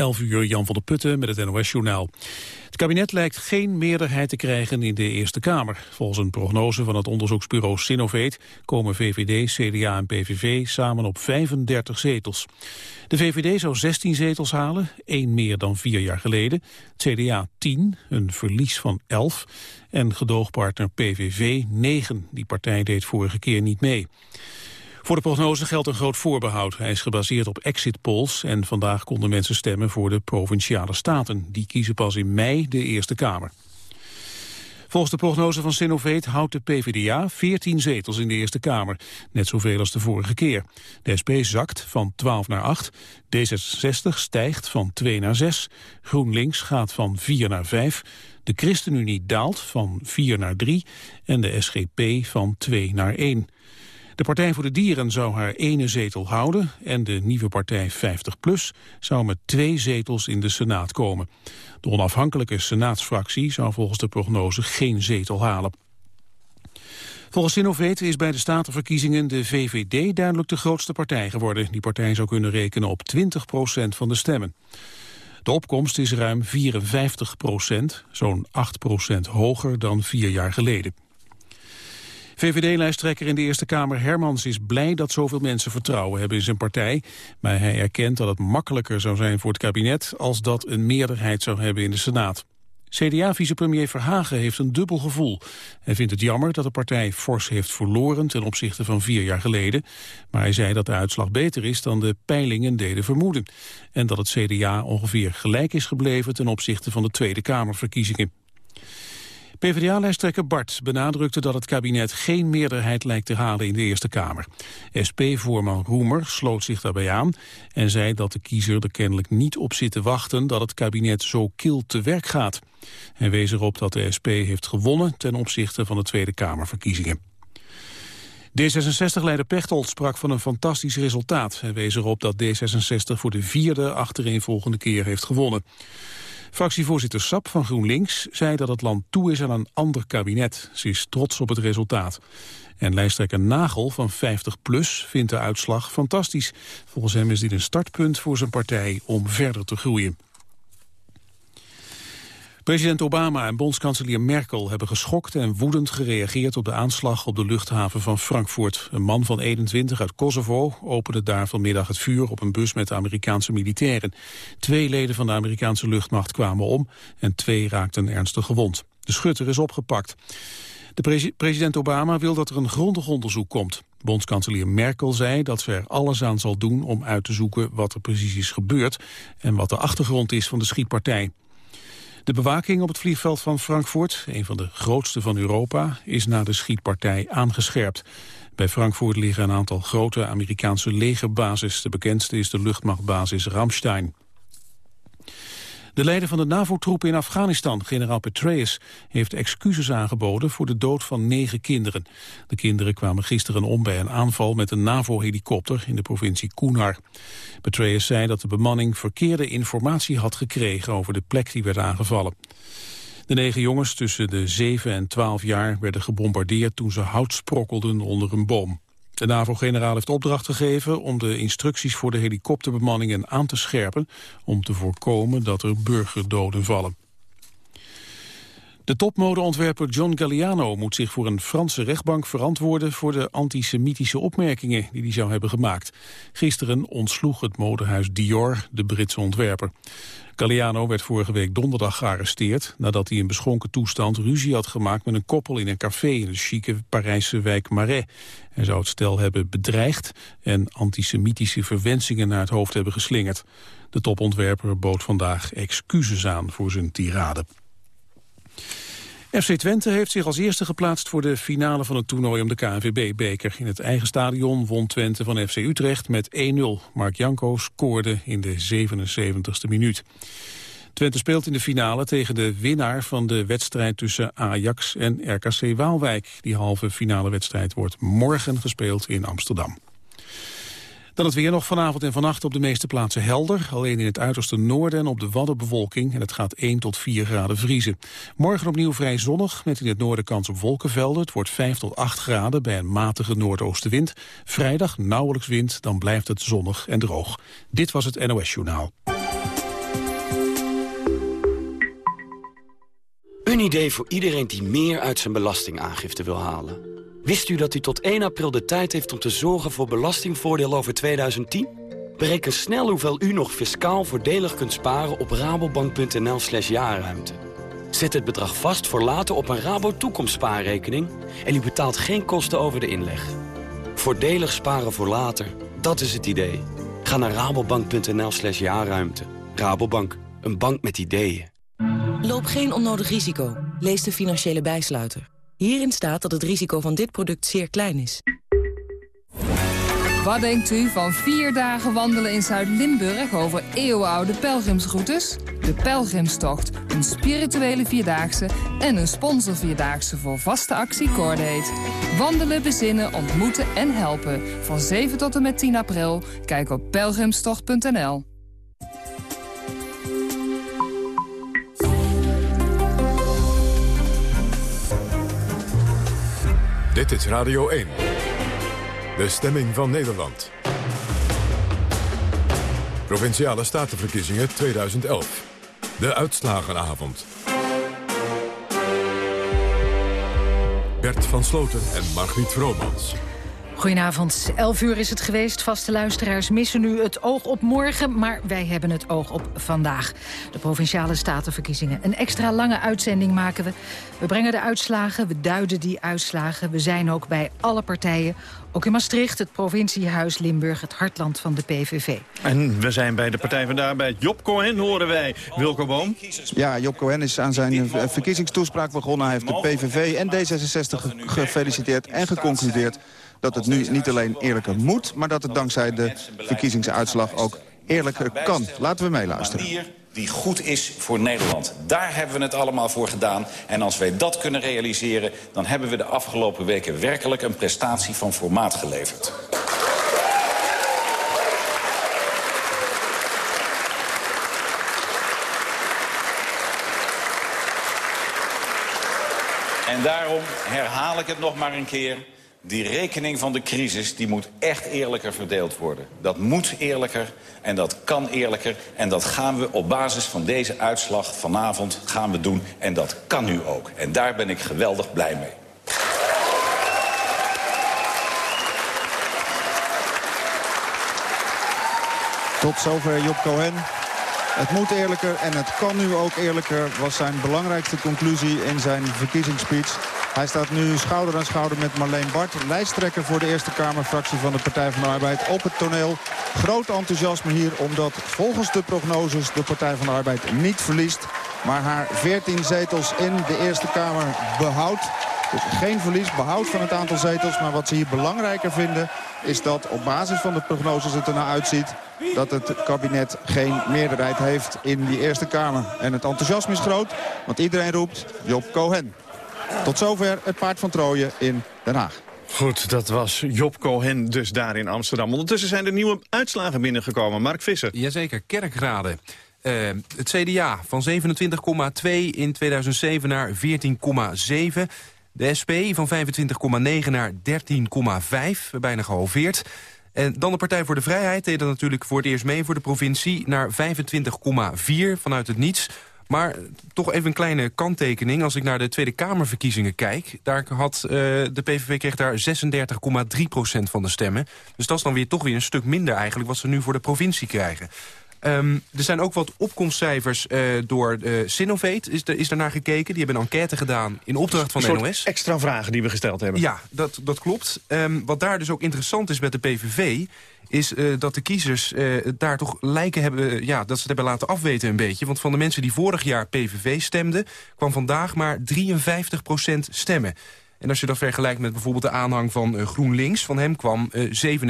11 uur Jan van der Putten met het NOS-journaal. Het kabinet lijkt geen meerderheid te krijgen in de Eerste Kamer. Volgens een prognose van het onderzoeksbureau Sinovate komen VVD, CDA en PVV samen op 35 zetels. De VVD zou 16 zetels halen, één meer dan vier jaar geleden. CDA 10, een verlies van 11. En gedoogpartner PVV 9. Die partij deed vorige keer niet mee. Voor de prognose geldt een groot voorbehoud. Hij is gebaseerd op exit polls en vandaag konden mensen stemmen voor de provinciale staten. Die kiezen pas in mei de Eerste Kamer. Volgens de prognose van Sinovate houdt de PvdA 14 zetels in de Eerste Kamer. Net zoveel als de vorige keer. De SP zakt van 12 naar 8. D66 stijgt van 2 naar 6. GroenLinks gaat van 4 naar 5. De ChristenUnie daalt van 4 naar 3. En de SGP van 2 naar 1. De Partij voor de Dieren zou haar ene zetel houden en de nieuwe partij 50PLUS zou met twee zetels in de Senaat komen. De onafhankelijke Senaatsfractie zou volgens de prognose geen zetel halen. Volgens Sinovate is bij de statenverkiezingen de VVD duidelijk de grootste partij geworden. Die partij zou kunnen rekenen op 20% van de stemmen. De opkomst is ruim 54% zo'n 8% hoger dan vier jaar geleden. VVD-lijsttrekker in de Eerste Kamer Hermans is blij dat zoveel mensen vertrouwen hebben in zijn partij. Maar hij erkent dat het makkelijker zou zijn voor het kabinet als dat een meerderheid zou hebben in de Senaat. CDA-vicepremier Verhagen heeft een dubbel gevoel. Hij vindt het jammer dat de partij fors heeft verloren ten opzichte van vier jaar geleden. Maar hij zei dat de uitslag beter is dan de peilingen deden vermoeden. En dat het CDA ongeveer gelijk is gebleven ten opzichte van de Tweede Kamerverkiezingen. PvdA-lijsttrekker Bart benadrukte dat het kabinet geen meerderheid lijkt te halen in de Eerste Kamer. SP-voorman Roemer sloot zich daarbij aan en zei dat de kiezer er kennelijk niet op zit te wachten dat het kabinet zo kil te werk gaat. Hij wees erop dat de SP heeft gewonnen ten opzichte van de Tweede Kamerverkiezingen. D66-leider Pechtold sprak van een fantastisch resultaat. Hij wees erop dat D66 voor de vierde achtereenvolgende keer heeft gewonnen. Fractievoorzitter Sap van GroenLinks zei dat het land toe is aan een ander kabinet. Ze is trots op het resultaat. En lijsttrekker Nagel van 50PLUS vindt de uitslag fantastisch. Volgens hem is dit een startpunt voor zijn partij om verder te groeien. President Obama en bondskanselier Merkel hebben geschokt en woedend gereageerd op de aanslag op de luchthaven van Frankfurt. Een man van 21 uit Kosovo opende daar vanmiddag het vuur op een bus met Amerikaanse militairen. Twee leden van de Amerikaanse luchtmacht kwamen om en twee raakten ernstig gewond. De schutter is opgepakt. De president Obama wil dat er een grondig onderzoek komt. Bondskanselier Merkel zei dat ze er alles aan zal doen om uit te zoeken wat er precies is gebeurd en wat de achtergrond is van de schietpartij. De bewaking op het vliegveld van Frankfurt, een van de grootste van Europa, is na de schietpartij aangescherpt. Bij Frankfurt liggen een aantal grote Amerikaanse legerbases. De bekendste is de luchtmachtbasis Ramstein. De leider van de NAVO-troepen in Afghanistan, generaal Petraeus, heeft excuses aangeboden voor de dood van negen kinderen. De kinderen kwamen gisteren om bij een aanval met een NAVO-helikopter in de provincie Kunar. Petraeus zei dat de bemanning verkeerde informatie had gekregen over de plek die werd aangevallen. De negen jongens tussen de 7 en 12 jaar werden gebombardeerd toen ze hout sprokkelden onder een boom. De NAVO-generaal heeft opdracht gegeven om de instructies voor de helikopterbemanningen aan te scherpen... om te voorkomen dat er burgerdoden vallen. De topmodeontwerper John Galliano moet zich voor een Franse rechtbank verantwoorden voor de antisemitische opmerkingen die hij zou hebben gemaakt. Gisteren ontsloeg het modehuis Dior de Britse ontwerper. Galliano werd vorige week donderdag gearresteerd nadat hij in beschonken toestand ruzie had gemaakt met een koppel in een café in de chique Parijse wijk Marais. Hij zou het stel hebben bedreigd en antisemitische verwensingen naar het hoofd hebben geslingerd. De topontwerper bood vandaag excuses aan voor zijn tirade. FC Twente heeft zich als eerste geplaatst voor de finale van het toernooi om de KNVB-beker. In het eigen stadion won Twente van FC Utrecht met 1-0. Mark Janko scoorde in de 77ste minuut. Twente speelt in de finale tegen de winnaar van de wedstrijd tussen Ajax en RKC Waalwijk. Die halve finale wedstrijd wordt morgen gespeeld in Amsterdam. Dan het weer nog vanavond en vannacht op de meeste plaatsen helder. Alleen in het uiterste noorden en op de Waddenbewolking. En het gaat 1 tot 4 graden vriezen. Morgen opnieuw vrij zonnig, met in het noorden kans op wolkenvelden. Het wordt 5 tot 8 graden bij een matige noordoostenwind. Vrijdag nauwelijks wind, dan blijft het zonnig en droog. Dit was het NOS Journaal. Een idee voor iedereen die meer uit zijn belastingaangifte wil halen. Wist u dat u tot 1 april de tijd heeft om te zorgen voor belastingvoordeel over 2010? Bereken snel hoeveel u nog fiscaal voordelig kunt sparen op rabobank.nl slash jaarruimte. Zet het bedrag vast voor later op een Rabo toekomstspaarrekening... en u betaalt geen kosten over de inleg. Voordelig sparen voor later, dat is het idee. Ga naar rabobank.nl slash jaarruimte. Rabobank, een bank met ideeën. Loop geen onnodig risico. Lees de financiële bijsluiter. Hierin staat dat het risico van dit product zeer klein is. Wat denkt u van vier dagen wandelen in Zuid-Limburg over eeuwenoude pelgrimsroutes? De Pelgrimstocht, een spirituele vierdaagse en een sponsorvierdaagse voor vaste actie Cordate. Wandelen, bezinnen, ontmoeten en helpen. Van 7 tot en met 10 april. Kijk op pelgrimstocht.nl. Dit is Radio 1. De stemming van Nederland. Provinciale Statenverkiezingen 2011. De uitslagenavond. Bert van Sloten en Margriet Vromans. Goedenavond, 11 uur is het geweest. Vaste luisteraars missen nu het oog op morgen, maar wij hebben het oog op vandaag. De Provinciale Statenverkiezingen. Een extra lange uitzending maken we. We brengen de uitslagen, we duiden die uitslagen. We zijn ook bij alle partijen. Ook in Maastricht, het provinciehuis Limburg, het hartland van de PVV. En we zijn bij de Partij van de Arbeid. Job Cohen horen wij. Wilco Boom. Ja, Job Cohen is aan zijn verkiezingstoespraak begonnen. Hij heeft de PVV en D66 gefeliciteerd en geconcludeerd dat het nu niet alleen eerlijker moet... maar dat het dankzij de verkiezingsuitslag ook eerlijker kan. Laten we meeluisteren die goed is voor Nederland. Daar hebben we het allemaal voor gedaan. En als wij dat kunnen realiseren... dan hebben we de afgelopen weken werkelijk een prestatie van formaat geleverd. En daarom herhaal ik het nog maar een keer die rekening van de crisis die moet echt eerlijker verdeeld worden. Dat moet eerlijker en dat kan eerlijker. En dat gaan we op basis van deze uitslag vanavond gaan we doen. En dat kan nu ook. En daar ben ik geweldig blij mee. Tot zover Job Cohen. Het moet eerlijker en het kan nu ook eerlijker... was zijn belangrijkste conclusie in zijn verkiezingsspeech. Hij staat nu schouder aan schouder met Marleen Bart. Lijsttrekker voor de Eerste Kamerfractie van de Partij van de Arbeid op het toneel. Groot enthousiasme hier omdat volgens de prognoses de Partij van de Arbeid niet verliest. Maar haar 14 zetels in de Eerste Kamer behoudt. Dus geen verlies, behoud van het aantal zetels. Maar wat ze hier belangrijker vinden is dat op basis van de prognoses het ernaar uitziet dat het kabinet geen meerderheid heeft in die Eerste Kamer. En het enthousiasme is groot, want iedereen roept Job Cohen. Tot zover het paard van Troje in Den Haag. Goed, dat was Job Cohen dus daar in Amsterdam. Ondertussen zijn er nieuwe uitslagen binnengekomen. Mark Visser. Jazeker, kerkraden. Uh, het CDA van 27,2 in 2007 naar 14,7. De SP van 25,9 naar 13,5, bijna gehalveerd. En dan de Partij voor de Vrijheid deed dat natuurlijk voor het eerst mee voor de provincie... naar 25,4 vanuit het niets. Maar toch even een kleine kanttekening. Als ik naar de Tweede Kamerverkiezingen kijk... Daar had, uh, de PVV kreeg daar 36,3% van de stemmen. Dus dat is dan weer toch weer een stuk minder eigenlijk... wat ze nu voor de provincie krijgen. Um, er zijn ook wat opkomstcijfers uh, door uh, Sinovate, is, de, is daarnaar gekeken. Die hebben een enquête gedaan in opdracht van de NOS. extra vragen die we gesteld hebben. Ja, dat, dat klopt. Um, wat daar dus ook interessant is met de PVV is uh, dat de kiezers uh, daar toch lijken hebben, ja, dat ze het hebben laten afweten een beetje. Want van de mensen die vorig jaar PVV stemden, kwam vandaag maar 53% stemmen. En als je dat vergelijkt met bijvoorbeeld de aanhang van uh, GroenLinks... van hem kwam uh, 77%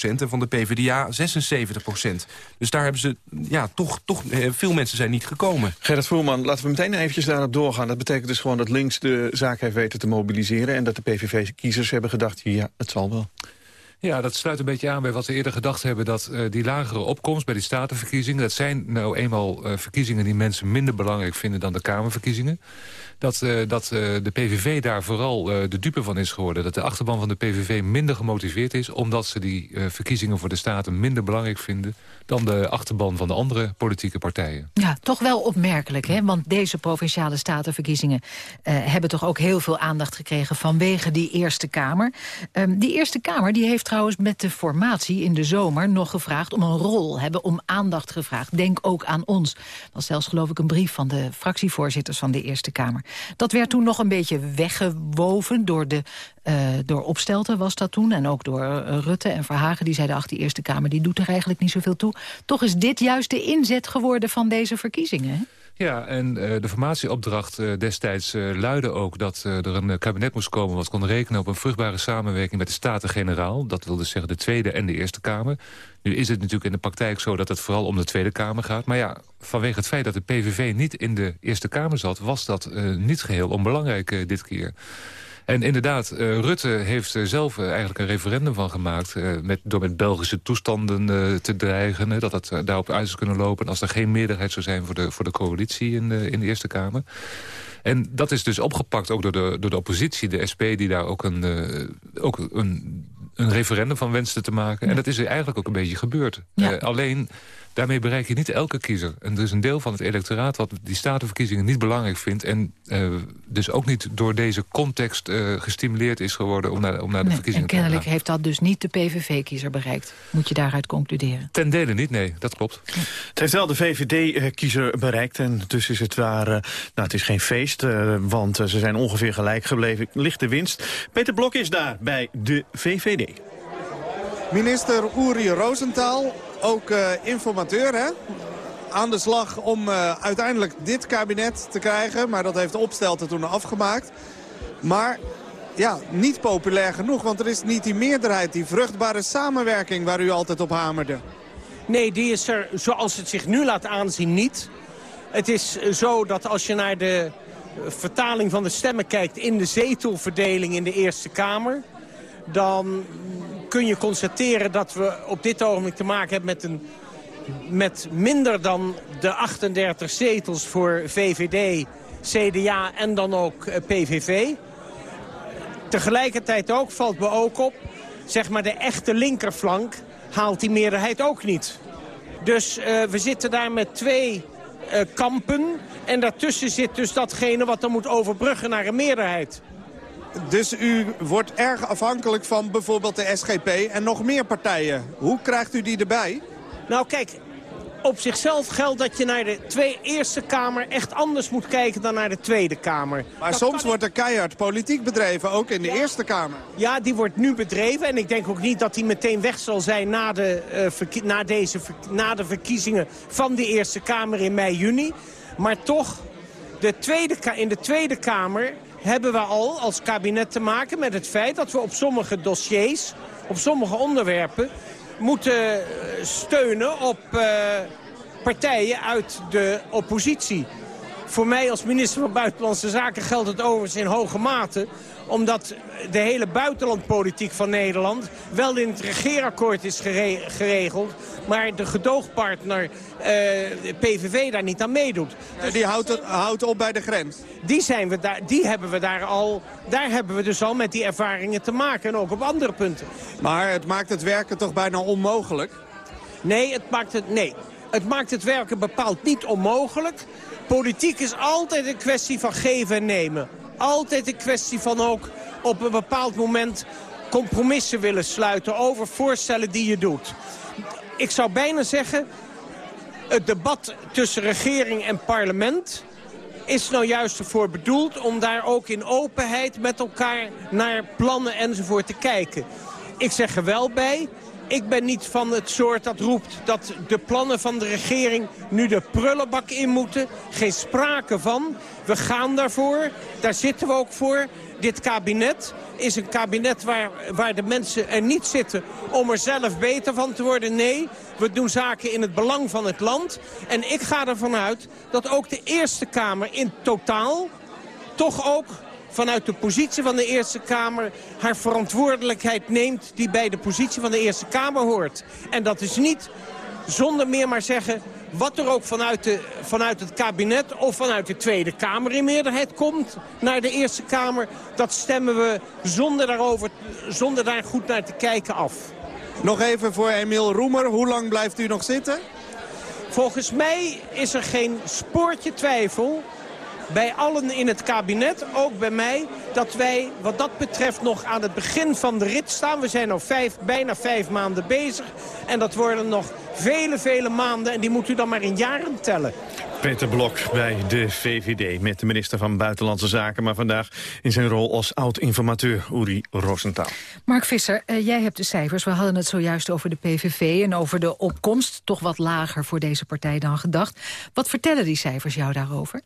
en van de PvdA 76% Dus daar hebben ze, ja, toch, toch uh, veel mensen zijn niet gekomen. Gerrit Voerman, laten we meteen eventjes daarop doorgaan. Dat betekent dus gewoon dat links de zaak heeft weten te mobiliseren... en dat de PVV-kiezers hebben gedacht, ja, het zal wel. Ja, dat sluit een beetje aan bij wat we eerder gedacht hebben... dat uh, die lagere opkomst bij die statenverkiezingen... dat zijn nou eenmaal uh, verkiezingen die mensen minder belangrijk vinden... dan de Kamerverkiezingen. Dat, uh, dat de PVV daar vooral de dupe van is geworden. Dat de achterban van de PVV minder gemotiveerd is... omdat ze die verkiezingen voor de Staten minder belangrijk vinden... dan de achterban van de andere politieke partijen. Ja, toch wel opmerkelijk, hè? Want deze Provinciale Statenverkiezingen... hebben toch ook heel veel aandacht gekregen vanwege die Eerste Kamer. Um, die Eerste Kamer die heeft trouwens met de formatie in de zomer nog gevraagd om een rol. Hebben om aandacht gevraagd. Denk ook aan ons. Dat was zelfs geloof ik een brief van de fractievoorzitters van de Eerste Kamer. Dat werd toen nog een beetje weggewoven door de uh, door Opstelten was dat toen. En ook door uh, Rutte en Verhagen. Die zeiden, ach, die Eerste Kamer die doet er eigenlijk niet zoveel toe. Toch is dit juist de inzet geworden van deze verkiezingen. Hè? Ja, en uh, de formatieopdracht uh, destijds uh, luidde ook dat er een kabinet moest komen... wat kon rekenen op een vruchtbare samenwerking met de Staten-Generaal. Dat wil dus zeggen de Tweede en de Eerste Kamer. Nu is het natuurlijk in de praktijk zo dat het vooral om de Tweede Kamer gaat. Maar ja, vanwege het feit dat de PVV niet in de Eerste Kamer zat... was dat niet geheel onbelangrijk dit keer. En inderdaad, uh, Rutte heeft er zelf uh, eigenlijk een referendum van gemaakt... Uh, met, door met Belgische toestanden te dreigen, dat het daarop uit zou kunnen lopen... als er geen meerderheid zou zijn voor de, voor de coalitie in de, in de Eerste Kamer. En dat is dus opgepakt ook door de, door de oppositie, de SP... die daar ook een, ook een, een referendum van wenste te maken. Ja. En dat is eigenlijk ook een beetje gebeurd. Ja. alleen Daarmee bereik je niet elke kiezer. En er is een deel van het electoraat wat die statenverkiezingen niet belangrijk vindt... en uh, dus ook niet door deze context uh, gestimuleerd is geworden om naar, om naar de verkiezingen te gaan. En kennelijk heeft dat dus niet de PVV-kiezer bereikt. Moet je daaruit concluderen? Ten dele niet, nee, dat klopt. Het heeft wel de VVD-kiezer bereikt en dus is het waar... Uh, nou, het is geen feest, want ze zijn ongeveer gelijk gebleven. Lichte winst. Peter Blok is daar bij de VVD. Minister Uri Rosenthal ook uh, informateur, hè? Aan de slag om uh, uiteindelijk dit kabinet te krijgen. Maar dat heeft opstelten toen afgemaakt. Maar ja, niet populair genoeg. Want er is niet die meerderheid, die vruchtbare samenwerking waar u altijd op hamerde. Nee, die is er zoals het zich nu laat aanzien niet. Het is zo dat als je naar de vertaling van de stemmen kijkt... in de zetelverdeling in de Eerste Kamer... dan kun je constateren dat we op dit ogenblik te maken hebben met, een, met minder dan de 38 zetels voor VVD, CDA en dan ook eh, PVV. Tegelijkertijd ook valt me ook op, zeg maar de echte linkerflank haalt die meerderheid ook niet. Dus uh, we zitten daar met twee uh, kampen en daartussen zit dus datgene wat dan moet overbruggen naar een meerderheid. Dus u wordt erg afhankelijk van bijvoorbeeld de SGP en nog meer partijen. Hoe krijgt u die erbij? Nou kijk, op zichzelf geldt dat je naar de twee Eerste Kamer echt anders moet kijken dan naar de Tweede Kamer. Maar soms wordt er keihard politiek bedreven, ook in de Eerste Kamer. Ja, die wordt nu bedreven en ik denk ook niet dat die meteen weg zal zijn na de, uh, na deze, na de verkiezingen van de Eerste Kamer in mei, juni. Maar toch, de tweede, in de Tweede Kamer hebben we al als kabinet te maken met het feit dat we op sommige dossiers, op sommige onderwerpen, moeten eh, steunen op uh, partijen uit de oppositie. Voor mij als minister van Buitenlandse Zaken geldt het overigens in hoge mate omdat de hele buitenlandpolitiek van Nederland wel in het regeerakkoord is geregeld. Maar de gedoogpartner uh, PVV daar niet aan meedoet. Dus die houdt, het, houdt op bij de grens? Die, zijn we daar, die hebben we daar al, daar hebben we dus al met die ervaringen te maken. En ook op andere punten. Maar het maakt het werken toch bijna onmogelijk? Nee, het maakt het, nee. het, maakt het werken bepaald niet onmogelijk. Politiek is altijd een kwestie van geven en nemen altijd een kwestie van ook op een bepaald moment compromissen willen sluiten over voorstellen die je doet. Ik zou bijna zeggen, het debat tussen regering en parlement is nou juist ervoor bedoeld om daar ook in openheid met elkaar naar plannen enzovoort te kijken. Ik zeg er wel bij, ik ben niet van het soort dat roept dat de plannen van de regering nu de prullenbak in moeten. Geen sprake van. We gaan daarvoor. Daar zitten we ook voor. Dit kabinet is een kabinet waar, waar de mensen er niet zitten om er zelf beter van te worden. Nee, we doen zaken in het belang van het land. En ik ga ervan uit dat ook de Eerste Kamer in totaal toch ook vanuit de positie van de Eerste Kamer haar verantwoordelijkheid neemt... die bij de positie van de Eerste Kamer hoort. En dat is niet zonder meer maar zeggen wat er ook vanuit, de, vanuit het kabinet of vanuit de Tweede Kamer in meerderheid komt naar de Eerste Kamer, dat stemmen we zonder, daarover, zonder daar goed naar te kijken af. Nog even voor Emiel Roemer, hoe lang blijft u nog zitten? Volgens mij is er geen spoortje twijfel bij allen in het kabinet, ook bij mij... dat wij wat dat betreft nog aan het begin van de rit staan. We zijn al vijf, bijna vijf maanden bezig. En dat worden nog vele, vele maanden. En die moet u dan maar in jaren tellen. Peter Blok bij de VVD met de minister van Buitenlandse Zaken... maar vandaag in zijn rol als oud-informateur Uri Rosenthal. Mark Visser, uh, jij hebt de cijfers. We hadden het zojuist over de PVV en over de opkomst. Toch wat lager voor deze partij dan gedacht. Wat vertellen die cijfers jou daarover?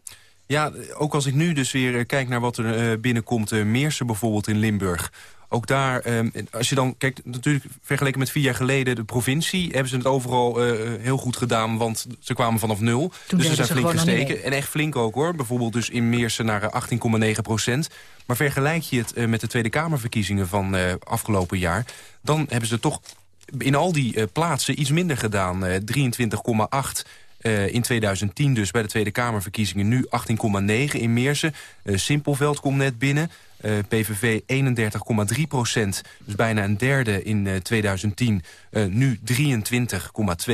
Ja, ook als ik nu dus weer eh, kijk naar wat er uh, binnenkomt... Uh, Meersen bijvoorbeeld in Limburg. Ook daar, ehm, als je dan kijkt, natuurlijk vergeleken met vier jaar geleden... de provincie, hebben ze het overal heel goed gedaan... want ze kwamen vanaf nul. Toen dus ze zijn ze flink gesteken. En echt flink ook hoor. Bijvoorbeeld dus in Meersen naar 18,9 procent. Maar vergelijk je het met de Tweede Kamerverkiezingen van afgelopen jaar... dan hebben ze toch in al die plaatsen iets minder gedaan. 23,8 uh, in 2010 dus bij de Tweede Kamerverkiezingen nu 18,9 in Meersen. Uh, Simpelveld komt net binnen. Uh, PVV 31,3 procent, dus bijna een derde in 2010. nu 23,2.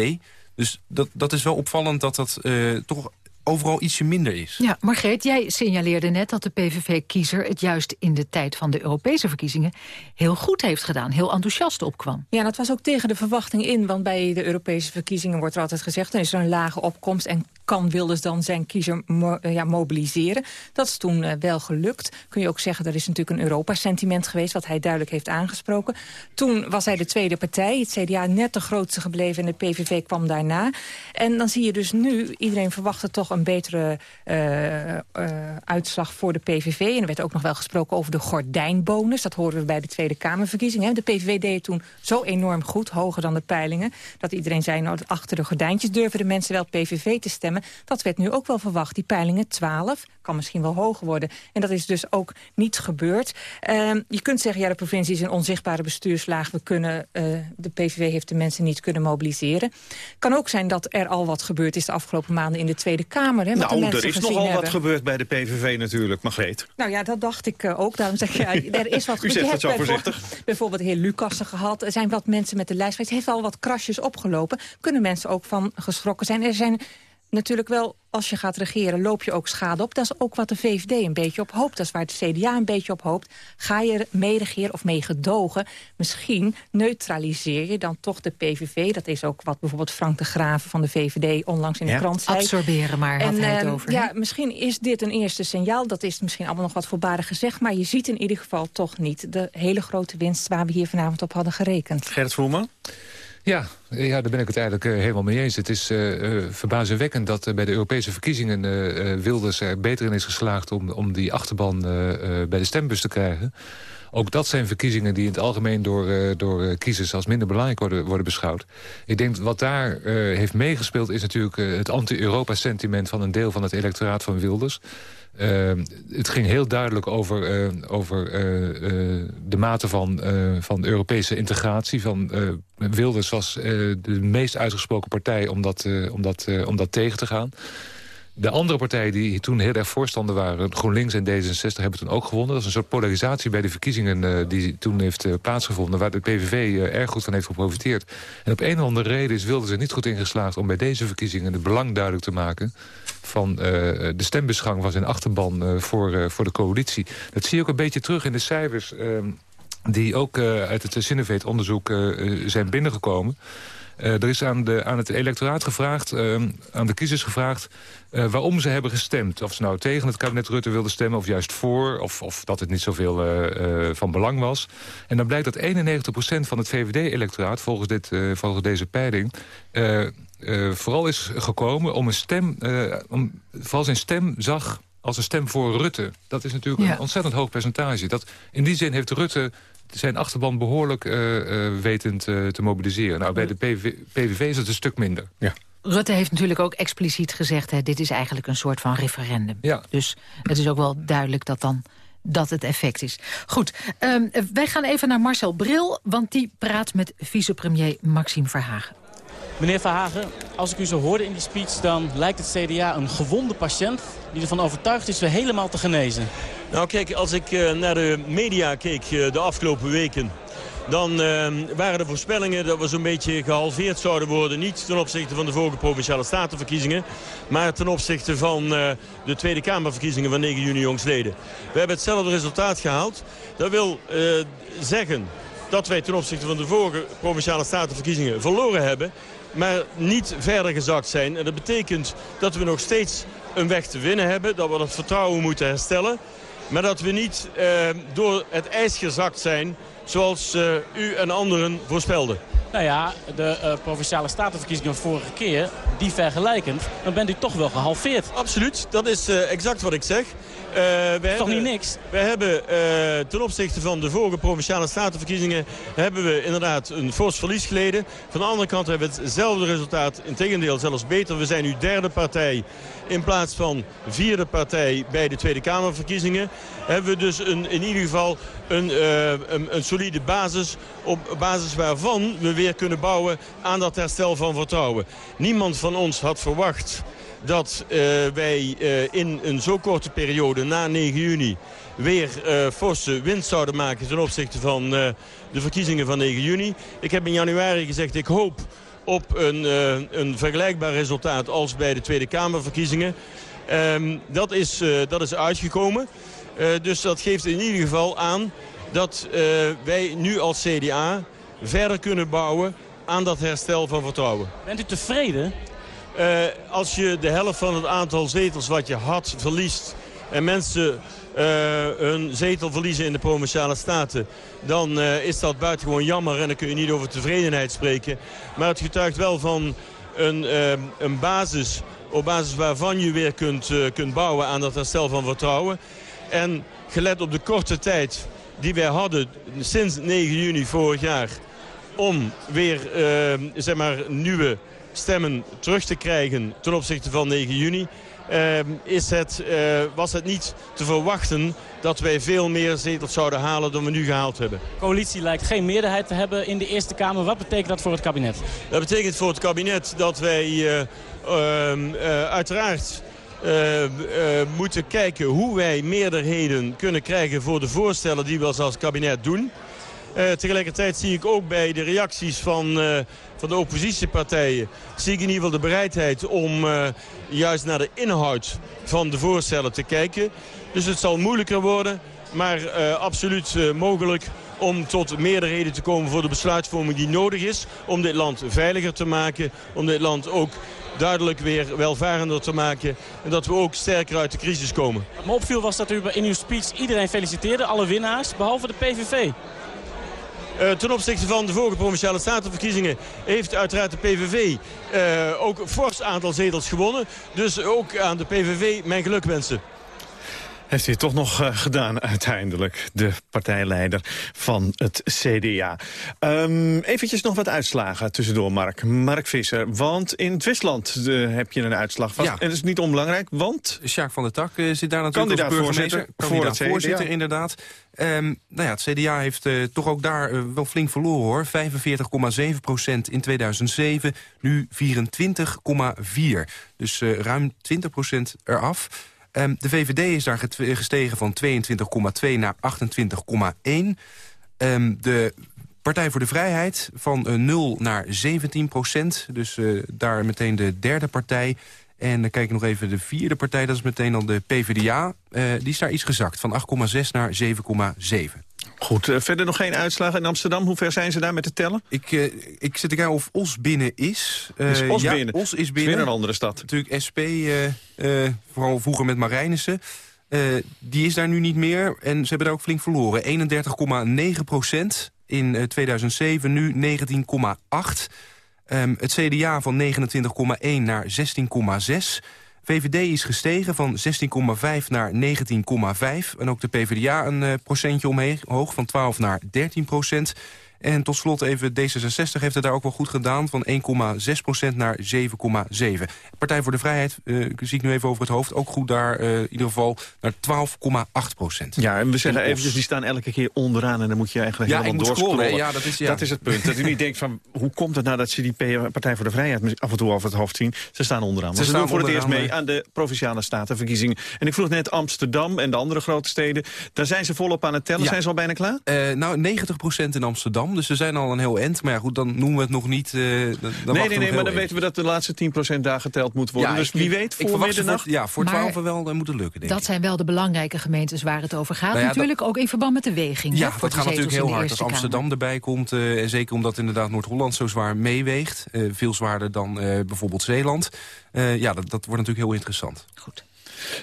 Dus dat, dat is wel opvallend dat dat toch overal ietsje minder is. Ja, Margreet, jij signaleerde net dat de PVV-kiezer... het juist in de tijd van de Europese verkiezingen... heel goed heeft gedaan, heel enthousiast opkwam. Ja, dat was ook tegen de verwachting in. Want bij de Europese verkiezingen wordt er altijd gezegd... er is er een lage opkomst en kan Wilders dan zijn kiezer mo ja, mobiliseren. Dat is toen uh, wel gelukt. Kun je ook zeggen, er is natuurlijk een Europa-sentiment geweest... wat hij duidelijk heeft aangesproken. Toen was hij de tweede partij, het CDA net de grootste gebleven... en de PVV kwam daarna. En dan zie je dus nu, iedereen verwachtte toch een betere uh, uitslag voor de PVV. En er werd ook nog wel gesproken over de gordijnbonus. Dat horen we bij de Tweede Kamerverkiezingen. De PVV deed toen zo enorm goed, hoger dan de peilingen... dat iedereen zei, nou, achter de gordijntjes durven de mensen wel PVV te stemmen. Dat werd nu ook wel verwacht. Die peilingen 12, kan misschien wel hoger worden. En dat is dus ook niet gebeurd. Uh, je kunt zeggen, ja, de provincie is een onzichtbare bestuurslaag. We kunnen, uh, de PVV heeft de mensen niet kunnen mobiliseren. kan ook zijn dat er al wat gebeurd is de afgelopen maanden in de Tweede Kamer. Hè, nou, er is nogal wat gebeurd bij de PVV natuurlijk, Margreet. Nou ja, dat dacht ik uh, ook. Daarom zeg je, ja, er is wat gebeurd. U zegt het zo voorzichtig. Bijvoorbeeld de heer Lucassen gehad. Er zijn wat mensen met de lijst geweest. heeft al wat krasjes opgelopen. Kunnen mensen ook van geschrokken zijn. Er zijn natuurlijk wel, als je gaat regeren, loop je ook schade op. Dat is ook wat de VVD een beetje op hoopt. Dat is waar het CDA een beetje op hoopt. Ga je meeregeren of meegedogen, misschien neutraliseer je dan toch de PVV. Dat is ook wat bijvoorbeeld Frank de Graven van de VVD onlangs in de krant zei. Absorberen maar, had en, hij het uh, over. Ja, misschien is dit een eerste signaal. Dat is misschien allemaal nog wat voorbarig gezegd. Maar je ziet in ieder geval toch niet de hele grote winst... waar we hier vanavond op hadden gerekend. Gert Voerman? Ja, ja, daar ben ik het eigenlijk uh, helemaal mee eens. Het is uh, verbazingwekkend dat bij de Europese verkiezingen... Wilders er beter in is geslaagd om, om die achterban bij de stembus te krijgen. Ook dat zijn verkiezingen die in het algemeen door, door kiezers als minder belangrijk worden, worden beschouwd. Ik denk wat daar heeft meegespeeld is natuurlijk het anti-Europa-sentiment van een deel van het electoraat van Wilders. Uh, het ging heel duidelijk over, uh, over uh, de mate van, van Europese integratie. Van, Wilders was de meest uitgesproken partij om dat tegen te gaan. De andere partijen die toen heel erg voorstander waren... GroenLinks en D66 hebben toen ook gewonnen. Dat is een soort polarisatie bij de verkiezingen uh, die toen heeft uh, plaatsgevonden... waar de PVV uh, erg goed van heeft geprofiteerd. En op een of andere reden is Wilders er niet goed in geslaagd... om bij deze verkiezingen het belang duidelijk te maken... van de stembusgang van zijn achterban voor, voor de coalitie. Dat zie je ook een beetje terug in de cijfers... Ehm, die ook uit het Sinneveet-onderzoek zijn binnengekomen... Uh, er is aan, de, aan het electoraat gevraagd, uh, aan de kiezers gevraagd... Uh, waarom ze hebben gestemd. Of ze nou tegen het kabinet Rutte wilden stemmen of juist voor... of, of dat het niet zoveel van belang was. En dan blijkt dat 91% van het VVD-electoraat... volgens, dit, volgens deze peiling... vooral is gekomen om een stem... om, vooral zijn stem zag als een stem voor Rutte. Dat is natuurlijk een ontzettend hoog percentage. Dat, in die zin heeft Rutte zijn achterban behoorlijk uh, uh, wetend uh, te mobiliseren. Nou, bij de PV, PVV is het een stuk minder. Ja. Rutte heeft natuurlijk ook expliciet gezegd... Hè, dit is eigenlijk een soort van referendum. Ja. Dus het is ook wel duidelijk dat dan dat het effect is. Goed, ehm, wij gaan even naar Marcel Bril, want die praat met vicepremier Maxime Verhagen. Meneer Verhagen, als ik u zo hoorde in die speech... dan lijkt het CDA een gewonde patiënt die ervan overtuigd is weer helemaal te genezen. Nou kijk, als ik uh, naar de media keek uh, de afgelopen weken... dan uh, waren de voorspellingen dat we zo'n beetje gehalveerd zouden worden. Niet ten opzichte van de vorige Provinciale Statenverkiezingen... maar ten opzichte van de Tweede Kamerverkiezingen van 9 juni jongsleden. We hebben hetzelfde resultaat gehaald. Dat wil zeggen dat wij ten opzichte van de vorige Provinciale Statenverkiezingen verloren hebben maar niet verder gezakt zijn. En dat betekent dat we nog steeds een weg te winnen hebben. Dat we dat vertrouwen moeten herstellen. Maar dat we niet eh, door het ijs gezakt zijn zoals uh, u en anderen voorspelden. Nou ja, de uh, Provinciale Statenverkiezingen vorige keer, die vergelijkend, dan bent u toch wel gehalveerd. Absoluut, dat is uh, exact wat ik zeg. Uh, we toch hebben, niet niks? We hebben uh, ten opzichte van de vorige Provinciale Statenverkiezingen... hebben we inderdaad een fors verlies geleden. Van de andere kant hebben we hetzelfde resultaat. Integendeel, zelfs beter. We zijn nu derde partij in plaats van vierde partij bij de Tweede Kamerverkiezingen. Hebben we dus een, in ieder geval een, uh, een, een solide basis... op basis waarvan we weer kunnen bouwen aan dat herstel van vertrouwen. Niemand van ons had verwacht dat uh, wij uh, in een zo korte periode na 9 juni weer uh, forse winst zouden maken ten opzichte van de verkiezingen van 9 juni. Ik heb in januari gezegd, ik hoop op een, een vergelijkbaar resultaat als bij de Tweede Kamerverkiezingen. Um, dat, is, dat is uitgekomen. dus dat geeft in ieder geval aan dat wij nu als CDA verder kunnen bouwen aan dat herstel van vertrouwen. Bent u tevreden? Uh, als je de helft van het aantal zetels wat je had verliest... en mensen uh, hun zetel verliezen in de Provinciale Staten... dan uh, is dat buitengewoon jammer en dan kun je niet over tevredenheid spreken. Maar het getuigt wel van een, een basis op basis waarvan je weer kunt, kunt bouwen aan dat herstel van vertrouwen. En gelet op de korte tijd die wij hadden sinds 9 juni vorig jaar... om weer zeg maar, nieuwe stemmen terug te krijgen ten opzichte van 9 juni... Uh, is het, uh, was het niet te verwachten dat wij veel meer zetels zouden halen dan we nu gehaald hebben. De coalitie lijkt geen meerderheid te hebben in de Eerste Kamer. Wat betekent dat voor het kabinet? Dat betekent voor het kabinet dat wij uh, uiteraard moeten kijken hoe wij meerderheden kunnen krijgen voor de voorstellen die we als kabinet doen. Uh, tegelijkertijd zie ik ook bij de reacties van, uh, van de oppositiepartijen... zie ik in ieder geval de bereidheid om uh, juist naar de inhoud van de voorstellen te kijken. Dus het zal moeilijker worden, maar absoluut mogelijk om tot meerderheden te komen voor de besluitvorming die nodig is... om dit land veiliger te maken, om dit land ook duidelijk weer welvarender te maken. En dat we ook sterker uit de crisis komen. Wat me opviel was dat u in uw speech iedereen feliciteerde, alle winnaars, behalve de PVV. Uh, ten opzichte van de vorige Provinciale Statenverkiezingen heeft uiteraard de PVV uh, ook fors aantal zetels gewonnen. Dus ook aan de PVV mijn geluk wensen. Heeft hij toch nog uh, gedaan uiteindelijk, de partijleider van het CDA. Um, eventjes nog wat uitslagen tussendoor, Mark. Mark Visser, want in het uh, heb je een uitslag vast. Ja. En dat is niet onbelangrijk, want... Sjaak van der Tak uh, zit daar natuurlijk als burgemeester. Kandidaat voor voorzitter, CDA. inderdaad. Um, nou ja, het CDA heeft uh, toch ook daar uh, wel flink verloren hoor. 45,7 procent in 2007, nu 24,4. Dus uh, ruim 20 procent eraf. Um, de VVD is daar gestegen van 22,2 naar 28,1. Um, de Partij voor de Vrijheid van uh, 0 naar 17 procent. Dus uh, daar meteen de derde partij. En dan kijk ik nog even de vierde partij, dat is meteen al de PvdA. Uh, die is daar iets gezakt, van 8,6 naar 7,7. Goed, uh, verder nog geen uitslagen in Amsterdam. Hoe ver zijn ze daar met te tellen? Ik, uh, ik zit te kijken of Os binnen is. Uh, is Os ja, binnen? Os is binnen. Weer een andere stad. Natuurlijk SP, vooral vroeger met Marijnissen. die is daar nu niet meer. En ze hebben daar ook flink verloren. 31,9 procent in 2007, nu 19,8. Um, het CDA van 29,1 naar 16,6. VVD is gestegen van 16,5 naar 19,5. En ook de PvdA een uh, procentje omhoog, van 12 naar 13 procent. En tot slot even D66 heeft het daar ook wel goed gedaan... van 1,6% naar 7,7. Partij voor de Vrijheid, uh, zie ik nu even over het hoofd... ook goed daar uh, in ieder geval naar 12,8 procent. Ja, en we zeggen eventjes, die staan elke keer onderaan... en dan moet je eigenlijk ja, helemaal doorscrollen. Ja, dat, is, ja. dat is het punt. dat u niet denkt van, hoe komt het nou dat ze die Partij voor de Vrijheid... af en toe over het hoofd zien? Ze staan onderaan. Ze, ze doen voor het eerst mee aan de Provinciale Statenverkiezingen. En ik vroeg net Amsterdam en de andere grote steden. Daar zijn ze volop aan het tellen. Zijn ze al bijna klaar? Uh, nou, 90% in Amsterdam. Dus ze zijn al een heel end. Maar ja, goed, dan noemen we het nog niet... Uh, dan nee, nee, nee, maar dan weten we dat de laatste 10% daar geteld moet worden. Ja, dus wie weet, voor middernacht... ja, voor 12 wel uh, moet het lukken, denk Dat zijn wel de belangrijke gemeentes waar het over gaat. Nou ja, natuurlijk ook in verband met de weging. Ja, dat gaat natuurlijk heel hard als Amsterdam erbij komt. en zeker omdat inderdaad Noord-Holland zo zwaar meeweegt. veel zwaarder dan bijvoorbeeld Zeeland. ja, dat, dat wordt natuurlijk heel interessant. Goed.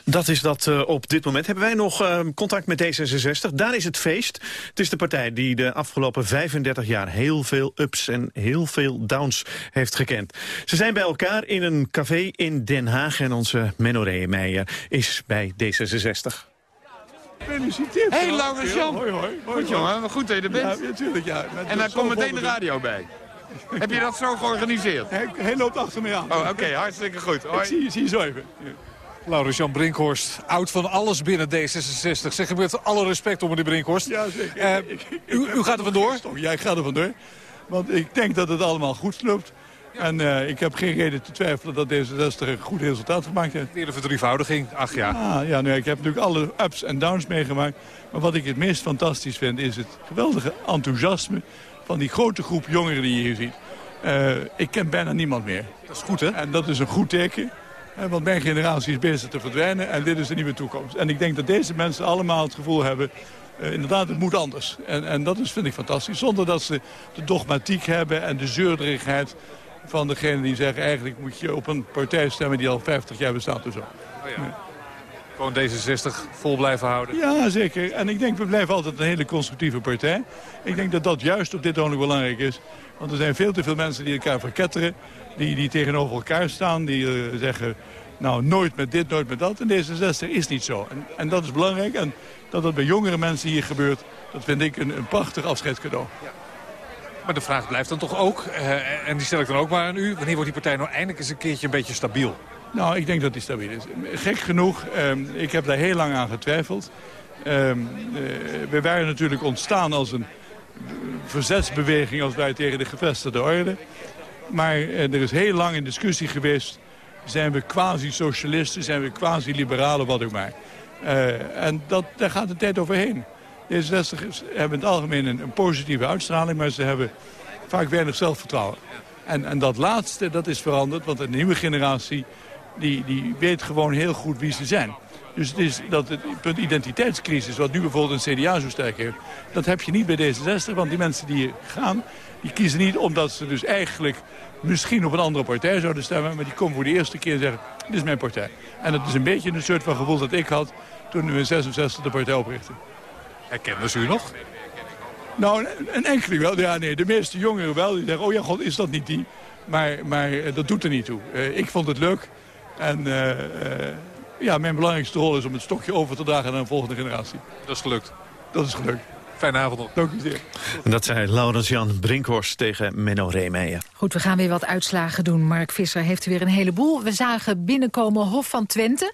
Dat is dat uh, op dit moment. Hebben wij nog uh, contact met D66? Daar is het feest. Het is de partij die de afgelopen 35 jaar heel veel ups en heel veel downs heeft gekend. Ze zijn bij elkaar in een café in Den Haag en onze Menno is bij D66. Gefeliciteerd. Hey Laurens Jan. Hoi, hoi. Goed jongen, goed dat je er bent. Ja, natuurlijk. Ja, en dan komt meteen de radio bij. Heb je dat zo georganiseerd? Hij, hij loopt achter me aan. Oh, oké, okay, hartstikke goed. Hoi. Ik zie, zie je zo even. Ja. Laurens-Jan Brinkhorst, oud van alles binnen D66. Zeg met alle respect om meneer Brinkhorst. Ja, zeker. Uh, u, u, gaat er vandoor? Ja, ik ga er vandoor. Want ik denk dat het allemaal goed loopt. En uh, ik heb geen reden te twijfelen dat D66 een goed resultaat gemaakt heeft. Weer de verdrievoudiging, ach ja. Ah, ja, nu, ik heb natuurlijk alle ups en downs meegemaakt. Maar wat ik het meest fantastisch vind is het geweldige enthousiasme van die grote groep jongeren die je hier ziet. Uh, ik ken bijna niemand meer. Dat is goed, hè? En dat is een goed teken. Want mijn generatie is bezig te verdwijnen en dit is de nieuwe toekomst. En ik denk dat deze mensen allemaal het gevoel hebben... Uh, inderdaad, het moet anders. En, en dat is, vind ik fantastisch. Zonder dat ze de dogmatiek hebben en de zeurderigheid van degene die zeggen... eigenlijk moet je op een partij stemmen die al 50 jaar bestaat of zo. Oh ja. Gewoon D66 vol blijven houden? Ja, zeker. En ik denk, we blijven altijd een hele constructieve partij. Ik denk dat dat juist op dit ogenblik belangrijk is. Want er zijn veel te veel mensen die elkaar verketteren die, die tegenover elkaar staan. Die uh, zeggen, nou, nooit met dit, nooit met dat. En D66 is niet zo. En, en dat is belangrijk. En dat dat bij jongere mensen hier gebeurt, dat vind ik een, een prachtig afscheidscadeau. Ja. Maar de vraag blijft dan toch ook, uh, en die stel ik dan ook maar aan u... wanneer wordt die partij nou eindelijk eens een keertje een beetje stabiel? Nou, ik denk dat die stabiel is. Gek genoeg, um, ik heb daar heel lang aan getwijfeld. Um, uh, we waren natuurlijk ontstaan als een verzetsbeweging... als wij tegen de gevestigde orde. Maar uh, er is heel lang een discussie geweest... zijn we quasi-socialisten, zijn we quasi-liberalen, wat ook maar. Uh, en dat, daar gaat de tijd overheen. Deze 60 hebben in het algemeen een, positieve uitstraling... maar ze hebben vaak weinig zelfvertrouwen. En, en dat laatste, dat is veranderd, want een nieuwe generatie... Die, die weet gewoon heel goed wie ze zijn. Dus het is dat het punt identiteitscrisis, wat nu bijvoorbeeld een CDA zo sterk heeft... dat heb je niet bij D66, want die mensen die gaan... die kiezen niet omdat ze dus eigenlijk misschien op een andere partij zouden stemmen... maar die komen voor de eerste keer en zeggen, dit is mijn partij. En dat is een beetje een soort van gevoel dat ik had toen we in 66 de partij oprichtten. Herkennen ze u nog? Nou, een enkele wel. Ja, nee, de meeste jongeren wel. Die zeggen, oh ja, god, is dat niet die? Maar, maar uh, dat doet er niet toe. Uh, ik vond het leuk. En uh, ja, mijn belangrijkste rol is om het stokje over te dragen naar een volgende generatie. Dat is gelukt. Dat is gelukt. Fijne avond nog. Dank u zeer. En dat zei Laurens-Jan Brinkhorst tegen Menno Reemeijer. Goed, we gaan weer wat uitslagen doen. Mark Visser heeft er weer een heleboel. We zagen binnenkomen Hof van Twente.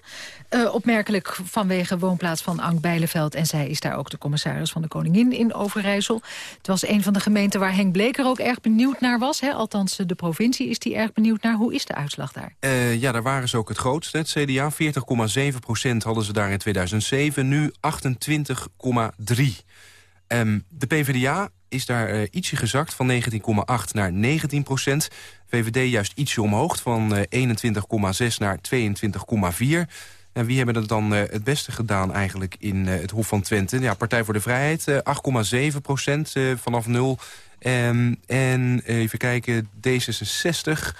Uh, opmerkelijk vanwege woonplaats van Ank Bijleveld. En zij is daar ook de commissaris van de Koningin in Overijssel. Het was een van de gemeenten waar Henk Bleker ook erg benieuwd naar was. Hè? Althans, de provincie is die erg benieuwd naar. Hoe is de uitslag daar? Uh, ja, daar waren ze ook het grootste. Het CDA, 40,7 procent hadden ze daar in 2007. Nu 28,3 Um, de PvdA is daar uh, ietsje gezakt van 19,8 naar 19 procent. VVD juist ietsje omhoog van uh, 21,6 naar 22,4. En wie hebben dat dan uh, het beste gedaan eigenlijk in het Hof van Twente? Ja, Partij voor de Vrijheid, 8,7 procent vanaf nul. Um, en even kijken, D66...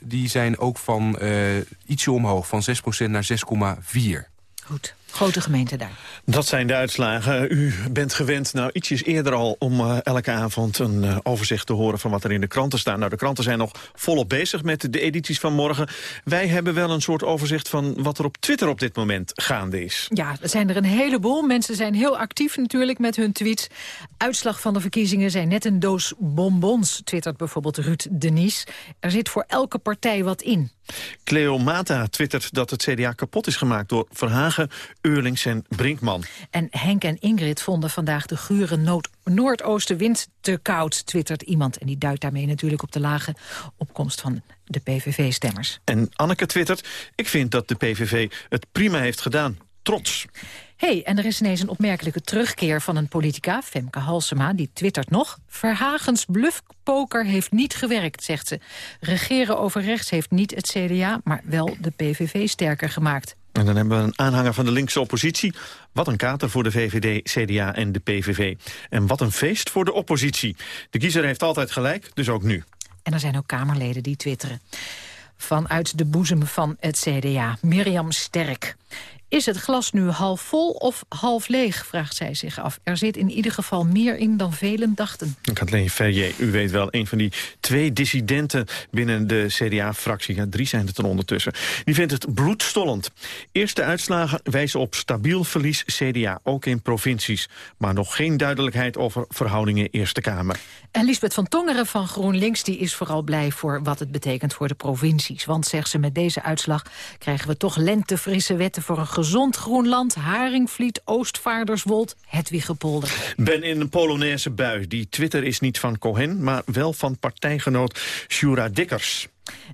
die zijn ook van ietsje omhoog, van 6% naar 6,4. Goed. Grote gemeente daar. Dat zijn de uitslagen. U bent gewend nou ietsjes eerder al om uh, elke avond een uh, overzicht te horen van wat er in de kranten staat. Nou, de kranten zijn nog volop bezig met de edities van morgen. Wij hebben wel een soort overzicht van wat er op Twitter op dit moment gaande is. Ja, er zijn er een heleboel. Mensen zijn heel actief natuurlijk met hun tweets. Uitslag van de verkiezingen zijn net een doos bonbons, twittert bijvoorbeeld Ruud Denies. Er zit voor elke partij wat in. Cleo Mata twittert dat het CDA kapot is gemaakt door Verhagen, Eurlings en Brinkman. En Henk en Ingrid vonden vandaag de gure noord noordoostenwind te koud, twittert iemand. En die duidt daarmee natuurlijk op de lage opkomst van de PVV-stemmers. En Anneke twittert, ik vind dat de PVV het prima heeft gedaan. Trots hey, en er is ineens een opmerkelijke terugkeer van een politica, Femke Halsema, die twittert nog. Verhagens bluffpoker heeft niet gewerkt, zegt ze. Regeren over rechts heeft niet het CDA, maar wel de PVV sterker gemaakt. En dan hebben we een aanhanger van de linkse oppositie. Wat een kater voor de VVD, CDA en de PVV. En wat een feest voor de oppositie. De kiezer heeft altijd gelijk, dus ook nu. En er zijn ook Kamerleden die twitteren. Vanuit de boezem van het CDA, Mirjam Sterk. Is het glas nu half vol of half leeg, vraagt zij zich af. Er zit in ieder geval meer in dan velen dachten. Kathleen Ferrier, u weet wel, een van die twee dissidenten binnen de CDA-fractie. Ja, drie zijn het er ondertussen. Die vindt het bloedstollend. Eerste uitslagen wijzen op stabiel verlies CDA, ook in provincies. Maar nog geen duidelijkheid over verhoudingen Eerste Kamer. En Lisbeth van Tongeren van GroenLinks die is vooral blij voor wat het betekent voor de provincies. Want, zegt ze, met deze uitslag krijgen we toch lentefrisse wetten voor een gezond Groenland, Haringvliet, Oostvaarderswold, Hedwiggepolder. Ben in een Polonaise bui. Die Twitter is niet van Cohen, maar wel van partijgenoot Shura Dikkers.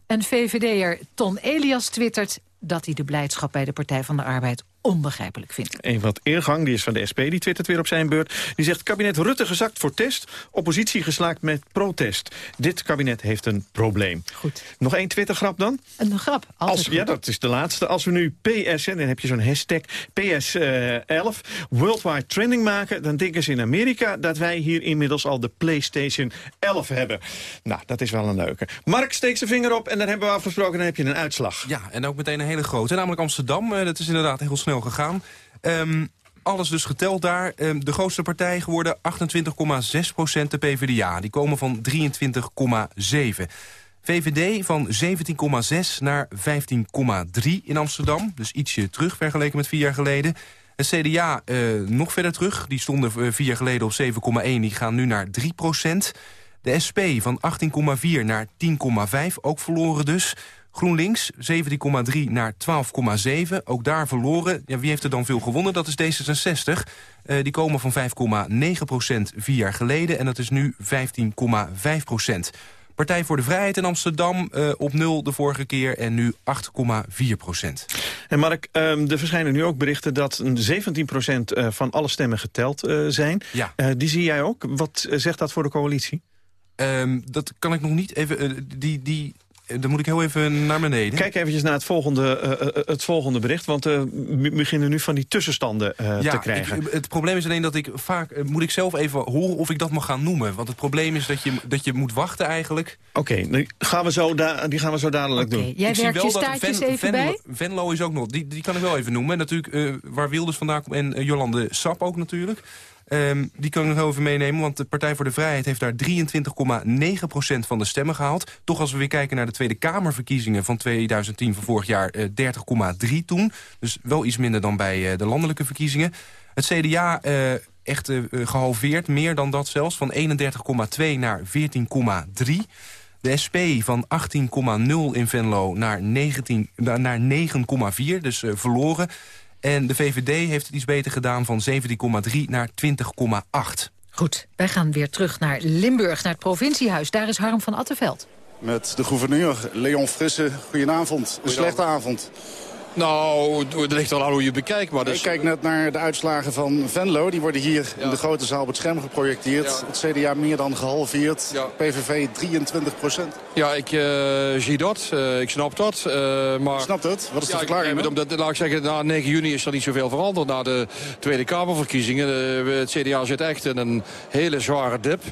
En VVD'er Ton Elias twittert dat hij de blijdschap bij de Partij van de Arbeid onbegrijpelijk vindt. Een wat eergang, die is van de SP, die twittert weer op zijn beurt. Die zegt, kabinet Rutte gezakt voor test, oppositie geslaakt met protest. Dit kabinet heeft een probleem. Goed. Nog één Twittergrap dan? Een grap, Als, Ja, dat is de laatste. Als we nu PS, en dan heb je zo'n hashtag PS11, worldwide trending maken... dan denken ze in Amerika dat wij hier inmiddels al de PlayStation 11 hebben. Nou, dat is wel een leuke. Mark steekt zijn vinger op en dan hebben we afgesproken... dan heb je een uitslag. Ja, en ook meteen een hele grote, namelijk Amsterdam. Eh, dat is inderdaad heel snel Um, alles dus geteld daar. Um, de grootste partij geworden 28,6 procent de PvdA. Die komen van 23,7. VVD van 17,6 naar 15,3 in Amsterdam. Dus ietsje terug vergeleken met vier jaar geleden. Het CDA uh, nog verder terug. Die stonden uh, vier jaar geleden op 7,1. Die gaan nu naar 3 procent. De SP van 18,4 naar 10,5. Ook verloren dus. GroenLinks 17,3 naar 12,7. Ook daar verloren. Ja, wie heeft er dan veel gewonnen? Dat is D66. Uh, die komen van 5,9 procent vier jaar geleden. En dat is nu 15,5 procent. Partij voor de Vrijheid in Amsterdam uh, op nul de vorige keer en nu 8,4 procent. En Mark, um, er verschijnen nu ook berichten dat 17 procent uh, van alle stemmen geteld uh, zijn. Ja. die zie jij ook. Wat zegt dat voor de coalitie? Um, dat kan ik nog niet even... die, die dan moet ik heel even naar beneden. Kijk eventjes naar het volgende, uh, het volgende bericht. Want uh, we beginnen nu van die tussenstanden uh, ja, te krijgen. Ik, het probleem is alleen dat ik vaak... moet ik zelf even horen of ik dat mag gaan noemen. Want het probleem is dat je, dat je moet wachten eigenlijk. Oké, okay, die, gaan we zo die gaan we zo dadelijk okay, doen. Jij ik werkt je staartjes even Venlo, bij? Venlo is ook nog... Die, die kan ik wel even noemen. Natuurlijk waar Wilders vandaan komt en Jolande Sap ook natuurlijk. Um, die kan ik nog even meenemen, want de Partij voor de Vrijheid heeft daar 23,9% van de stemmen gehaald. Toch als we weer kijken naar de Tweede Kamerverkiezingen van 2010 van vorig jaar uh, 30,3 toen. Dus wel iets minder dan bij uh, de landelijke verkiezingen. Het CDA uh, echt gehalveerd, meer dan dat zelfs, van 31,2 naar 14,3. De SP van 18,0 in Venlo naar 9,4, dus verloren. En de VVD heeft het iets beter gedaan van 17,3 naar 20,8. Goed, wij gaan weer terug naar Limburg, naar het provinciehuis. Daar is Harm van Attenveld. Met de gouverneur Leon Frisse. Goedenavond. Een slechte avond. Nou, het ligt al aan hoe je bekijkt. Maar dus... Ik kijk net naar de uitslagen van Venlo. Die worden hier ja. in de grote zaal op het scherm geprojecteerd. Ja. Het CDA meer dan gehalveerd. Ja. PVV 23 procent. Ja, ik uh, zie dat. Uh, ik snap dat. Uh, maar... Snap dat? Wat is de verklaring? Ik, omdat, laat ik zeggen, na 9 juni is er niet zoveel veranderd. Na de Tweede Kamerverkiezingen. het CDA zit echt in een hele zware dip.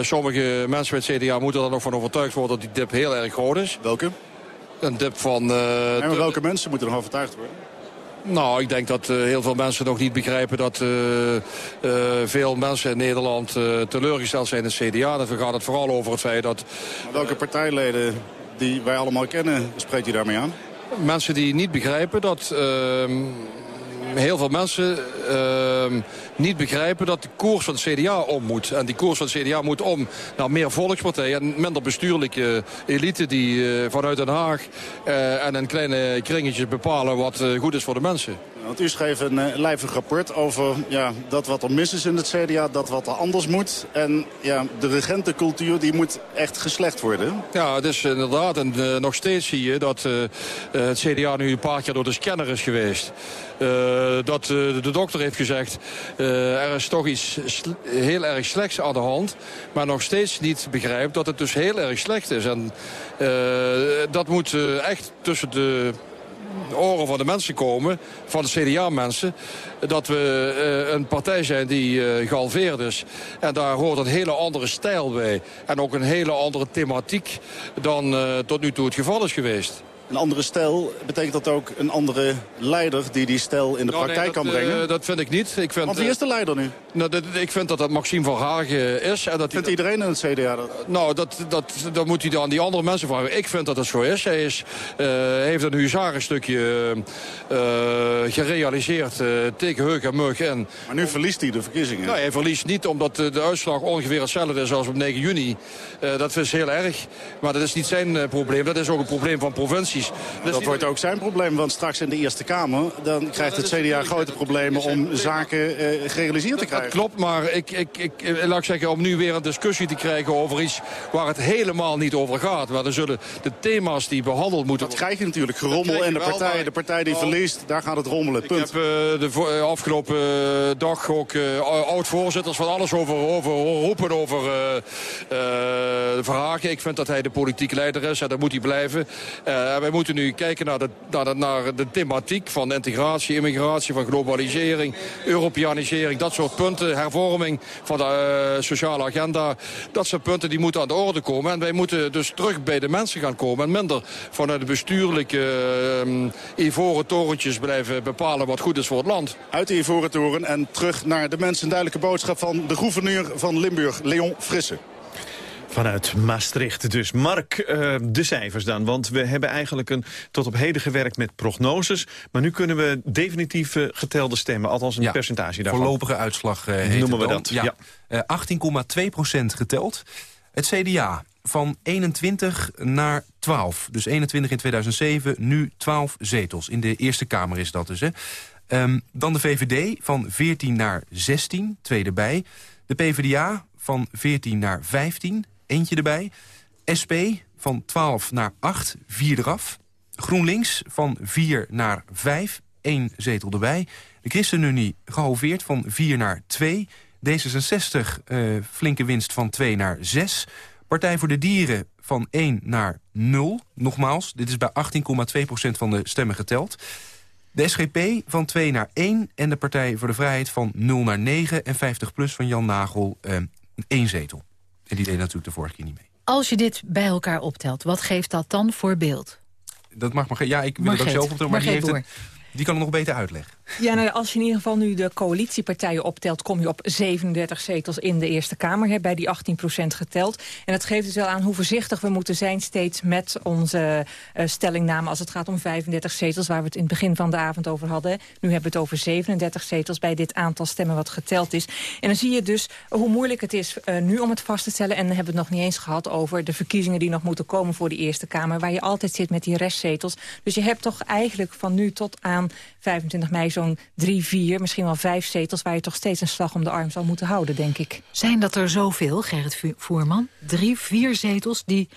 sommige mensen met het CDA moeten er nog van overtuigd worden dat die dip heel erg groot is. Welke? Een dip van... Uh, en welke mensen moeten nog overtuigd worden? Nou, ik denk dat uh, heel veel mensen nog niet begrijpen dat uh, uh, veel mensen in Nederland teleurgesteld zijn in het CDA. Dan gaat het vooral over het feit dat... Welke partijleden die wij allemaal kennen, spreekt u daarmee aan? Mensen die niet begrijpen dat ehm, heel veel mensen ehm, niet begrijpen dat de koers van het CDA om moet. En die koers van het CDA moet om naar meer volkspartijen en minder bestuurlijke elite die uh, vanuit Den Haag uh, en in kleine kringetjes bepalen wat goed is voor de mensen. Want u schreef een uh, lijvig rapport over ja, dat wat er mis is in het CDA, dat wat er anders moet. En ja, de regentencultuur die moet echt geslecht worden. Ja, het is inderdaad. En uh, nog steeds zie je dat uh, het CDA nu een paar keer door de scanner is geweest. dat de dokter heeft gezegd, er is toch iets heel erg slechts aan de hand. Maar nog steeds niet begrijpt dat het dus heel erg slecht is. En dat moet echt tussen de oren van de mensen komen, van de CDA-mensen... dat we uh, een partij zijn die uh, gehalveerd is. En daar hoort een hele andere stijl bij. En ook een hele andere thematiek dan uh, tot nu toe het geval is geweest. Een andere stijl, betekent dat ook een andere leider die die stijl in de nou, praktijk nee, kan dat, brengen? Uh, dat vind ik niet. Ik vind, Want wie is de leider nu? Nou, dat, ik vind dat dat Maxime van Hagen is. En dat vindt iedereen in het CDA dat? Nou, dat, dat, dat moet hij aan die andere mensen vragen. Ik vind dat het zo is. Hij is, uh, heeft een huzarenstukje uh, gerealiseerd tegen Heuk en Mug. En, maar nu verliest hij de verkiezingen. Nou, hij verliest niet omdat de uitslag ongeveer hetzelfde is als op 9 juni. dat is heel erg. Maar dat is niet zijn probleem. Dat is ook een probleem van provincies. Dat, dat wordt ook zijn probleem, want straks in de Eerste Kamer... dan krijgt het CDA grote problemen om zaken uh, gerealiseerd te krijgen. Dat klopt, maar ik, ik, ik, laat ik zeggen, om nu weer een discussie te krijgen over iets... waar het helemaal niet over gaat. Maar dan zullen de thema's die behandeld moeten Dat krijg je natuurlijk, gerommel en de partij, de partij die verliest, daar gaat het rommelen, punt. Ik heb uh, de afgelopen uh, dag ook oud-voorzitters van alles over, over roepen over Verhagen. Ik vind dat hij de politieke leider is en dat moet hij blijven. Wij moeten nu kijken naar de, naar, naar de thematiek van integratie, immigratie, van globalisering, Europeanisering, dat soort punten, hervorming van de uh, sociale agenda. Dat zijn punten die moeten aan de orde komen. En wij moeten dus terug bij de mensen gaan komen en minder vanuit de bestuurlijke uh, ivoren torentjes blijven bepalen wat goed is voor het land. Uit de ivoren toren en terug naar de mensen. Een duidelijke boodschap van de gouverneur van Limburg, Leon Frisse. Vanuit Maastricht dus. Mark, uh, de cijfers dan. Want we hebben eigenlijk een, tot op heden gewerkt met prognoses. Maar nu kunnen we definitief uh, getelde stemmen. Althans een ja, percentage daarvan. Voorlopige uitslag uh, heet Noemen we dan. dat. Ja. ja. 18,2 procent geteld. Het CDA van 21 naar 12. Dus 21 in 2007, nu 12 zetels. In de Eerste Kamer is dat dus. Hè. Um, dan de VVD van 14 naar 16, twee erbij. De PvdA van 14 naar 15, eentje erbij. SP van 12 naar 8, 4 eraf. GroenLinks van 4 naar 5, 1 zetel erbij. De ChristenUnie gehalveerd van 4 naar 2. D66 uh, flinke winst van 2 naar 6. Partij voor de Dieren van 1 naar 0. Nogmaals, dit is bij 18,2% van de stemmen geteld. De SGP van 2 naar 1 en de Partij voor de Vrijheid van 0 naar 9... en 50PLUS van Jan Nagel uh, één zetel. En die deed natuurlijk de vorige keer niet mee. Als je dit bij elkaar optelt, wat geeft dat dan voor beeld? Dat mag maar. Ja, ik wil het ook zelf optellen, maar die, heeft het, die kan het nog beter uitleggen. Ja, nou, als je in ieder geval nu de coalitiepartijen optelt... kom je op 37 zetels in de Eerste Kamer, hè, bij die 18% geteld. En dat geeft dus wel aan hoe voorzichtig we moeten zijn... steeds met onze uh, stellingname als het gaat om 35 zetels... waar we het in het begin van de avond over hadden. Nu hebben we het over 37 zetels bij dit aantal stemmen wat geteld is. En dan zie je dus hoe moeilijk het is uh, nu om het vast te stellen. En dan hebben we het nog niet eens gehad over de verkiezingen... die nog moeten komen voor de Eerste Kamer... waar je altijd zit met die restzetels. Dus je hebt toch eigenlijk van nu tot aan 25 mei... zo'n drie, vier, misschien wel vijf zetels... waar je toch steeds een slag om de arm zal moeten houden, denk ik. Zijn dat er zoveel, Gerrit Voerman? Drie, vier zetels die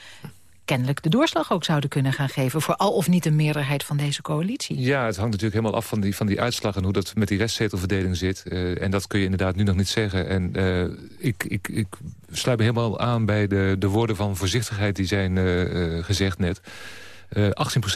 kennelijk de doorslag ook zouden kunnen gaan geven... voor al of niet een meerderheid van deze coalitie. Ja, het hangt natuurlijk helemaal af van die, van die uitslag... en hoe dat met die restzetelverdeling zit. Uh, en dat kun je inderdaad nu nog niet zeggen. En uh, ik, ik, ik sluit me helemaal aan bij de, de woorden van voorzichtigheid... die zijn uh, gezegd net. 18%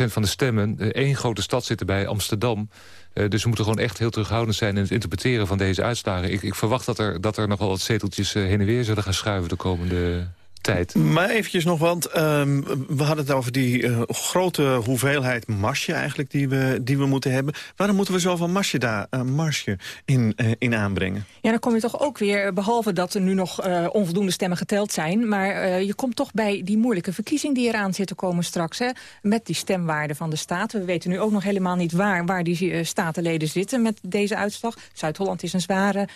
van de stemmen, één grote stad zit erbij, Amsterdam... Uh, dus we moeten gewoon echt heel terughoudend zijn in het interpreteren van deze uitslagen. Ik, ik verwacht dat er, dat er nog wel wat zeteltjes heen en weer zullen gaan schuiven de komende tijd. Maar eventjes nog, want ehm, we hadden het over die uh, grote hoeveelheid marsje eigenlijk die we, die we moeten hebben. Waarom moeten we zoveel marsje, daar, uh, marsje in, uh, in aanbrengen? Ja, dan kom je toch ook weer, behalve dat er nu nog onvoldoende stemmen geteld zijn... maar je komt toch bij die moeilijke verkiezing die eraan zit te komen straks... Hè, met die stemwaarde van de staten. We weten nu ook nog helemaal niet waar, waar die statenleden zitten met deze uitslag. Zuid-Holland is een zware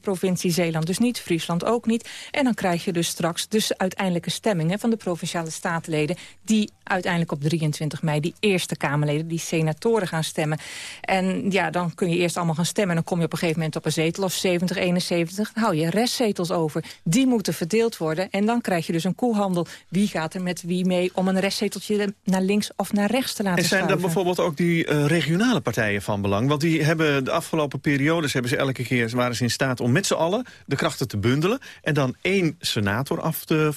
provincie, Zeeland dus niet, Friesland ook niet. En dan krijg je dus straks dus uiteindelijke stemming van de Provinciale Statenleden... die uiteindelijk op 23 mei die Eerste Kamerleden, die senatoren gaan stemmen. En ja, dan kun je eerst allemaal gaan stemmen... en dan kom je op een gegeven moment op een zetel of 70, 71. Dan hou je restzetels over. Die moeten verdeeld worden. En dan krijg je dus een koehandel. Wie gaat er met wie mee om een restzeteltje naar links of naar rechts te laten En zijn er bijvoorbeeld ook die uh, regionale partijen van belang? Want die hebben de afgelopen periodes hebben ze elke keer waren ze in staat om met z'n allen de krachten te bundelen. En dan één senator af te